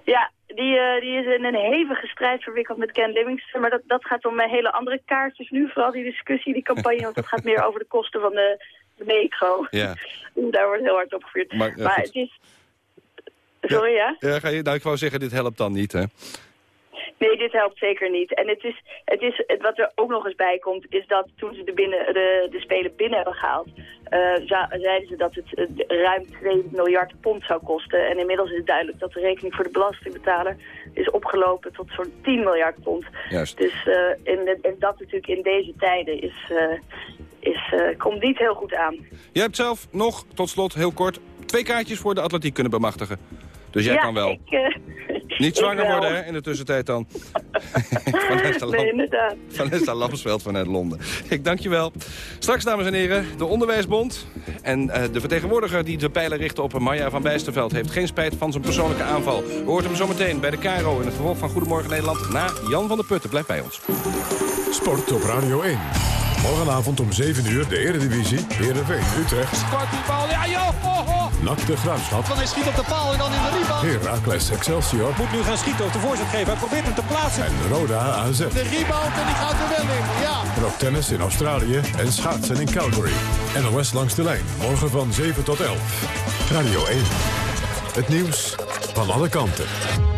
Ja, die, uh, die is in een hevige strijd verwikkeld met Ken Livingston. Maar dat, dat gaat om uh, hele andere kaartjes nu. Vooral die discussie, die campagne. want dat gaat meer over de kosten van de, de metro. Ja. Daar wordt heel hard op gevuurd. Maar, maar het is... Sorry, ja? Ja, ga je, nou, ik wou zeggen, dit helpt dan niet, hè? Nee, dit helpt zeker niet. En het is, het is, wat er ook nog eens bij komt, is dat toen ze de, binnen, de, de Spelen binnen hebben gehaald, uh, zeiden ze dat het ruim 2 miljard pond zou kosten. En inmiddels is het duidelijk dat de rekening voor de belastingbetaler is opgelopen tot zo'n 10 miljard pond. Juist. Dus uh, en, en dat natuurlijk in deze tijden is, is, komt niet heel goed aan. Jij hebt zelf nog, tot slot, heel kort, twee kaartjes voor de atletiek kunnen bemachtigen. Dus jij ja, kan wel. Ik, Niet zwanger worden hè, in de tussentijd dan. Vanessa, Lam nee, inderdaad. Vanessa Lamsveld vanuit Londen. Ik dank je wel. Straks, dames en heren, de Onderwijsbond. En uh, de vertegenwoordiger die de pijlen richt op Marja van Bijsterveld... heeft geen spijt van zijn persoonlijke aanval. We hoort hem zometeen bij de KRO in het vervolg van Goedemorgen Nederland... na Jan van der Putten. Blijf bij ons. Sport op Radio 1. Morgenavond om 7 uur de Eredivisie. Heerenveen, Utrecht. Kwart die bal, ja joh! Oh, oh. Nak de Graafschap. Van hij schiet op de paal en dan in de rebound. Heracles Excelsior. Moet nu gaan schieten of de voorzet geven. Hij probeert hem te plaatsen. En Roda AZ. De rebound en die gaat er wel in, ja. En ook tennis in Australië en schaatsen in Calgary. NOS langs de lijn, morgen van 7 tot 11. Radio 1. Het nieuws van alle kanten.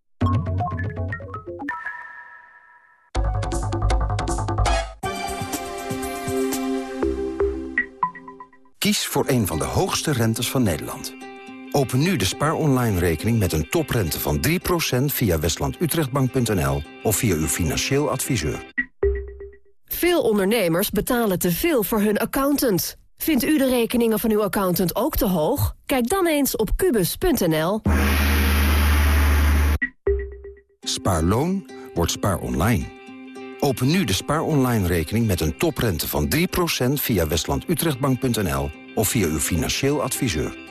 Kies voor een van de hoogste rentes van Nederland. Open nu de Spaar Online rekening met een toprente van 3% via westlandutrechtbank.nl of via uw financieel adviseur. Veel ondernemers betalen te veel voor hun accountant. Vindt u de rekeningen van uw accountant ook te hoog? Kijk dan eens op kubus.nl. Spaarloon wordt Spaar Online. Open nu de Spaar Online rekening met een toprente van 3% via westlandutrechtbank.nl of via uw financieel adviseur.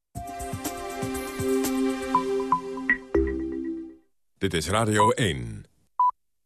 Dit is Radio 1.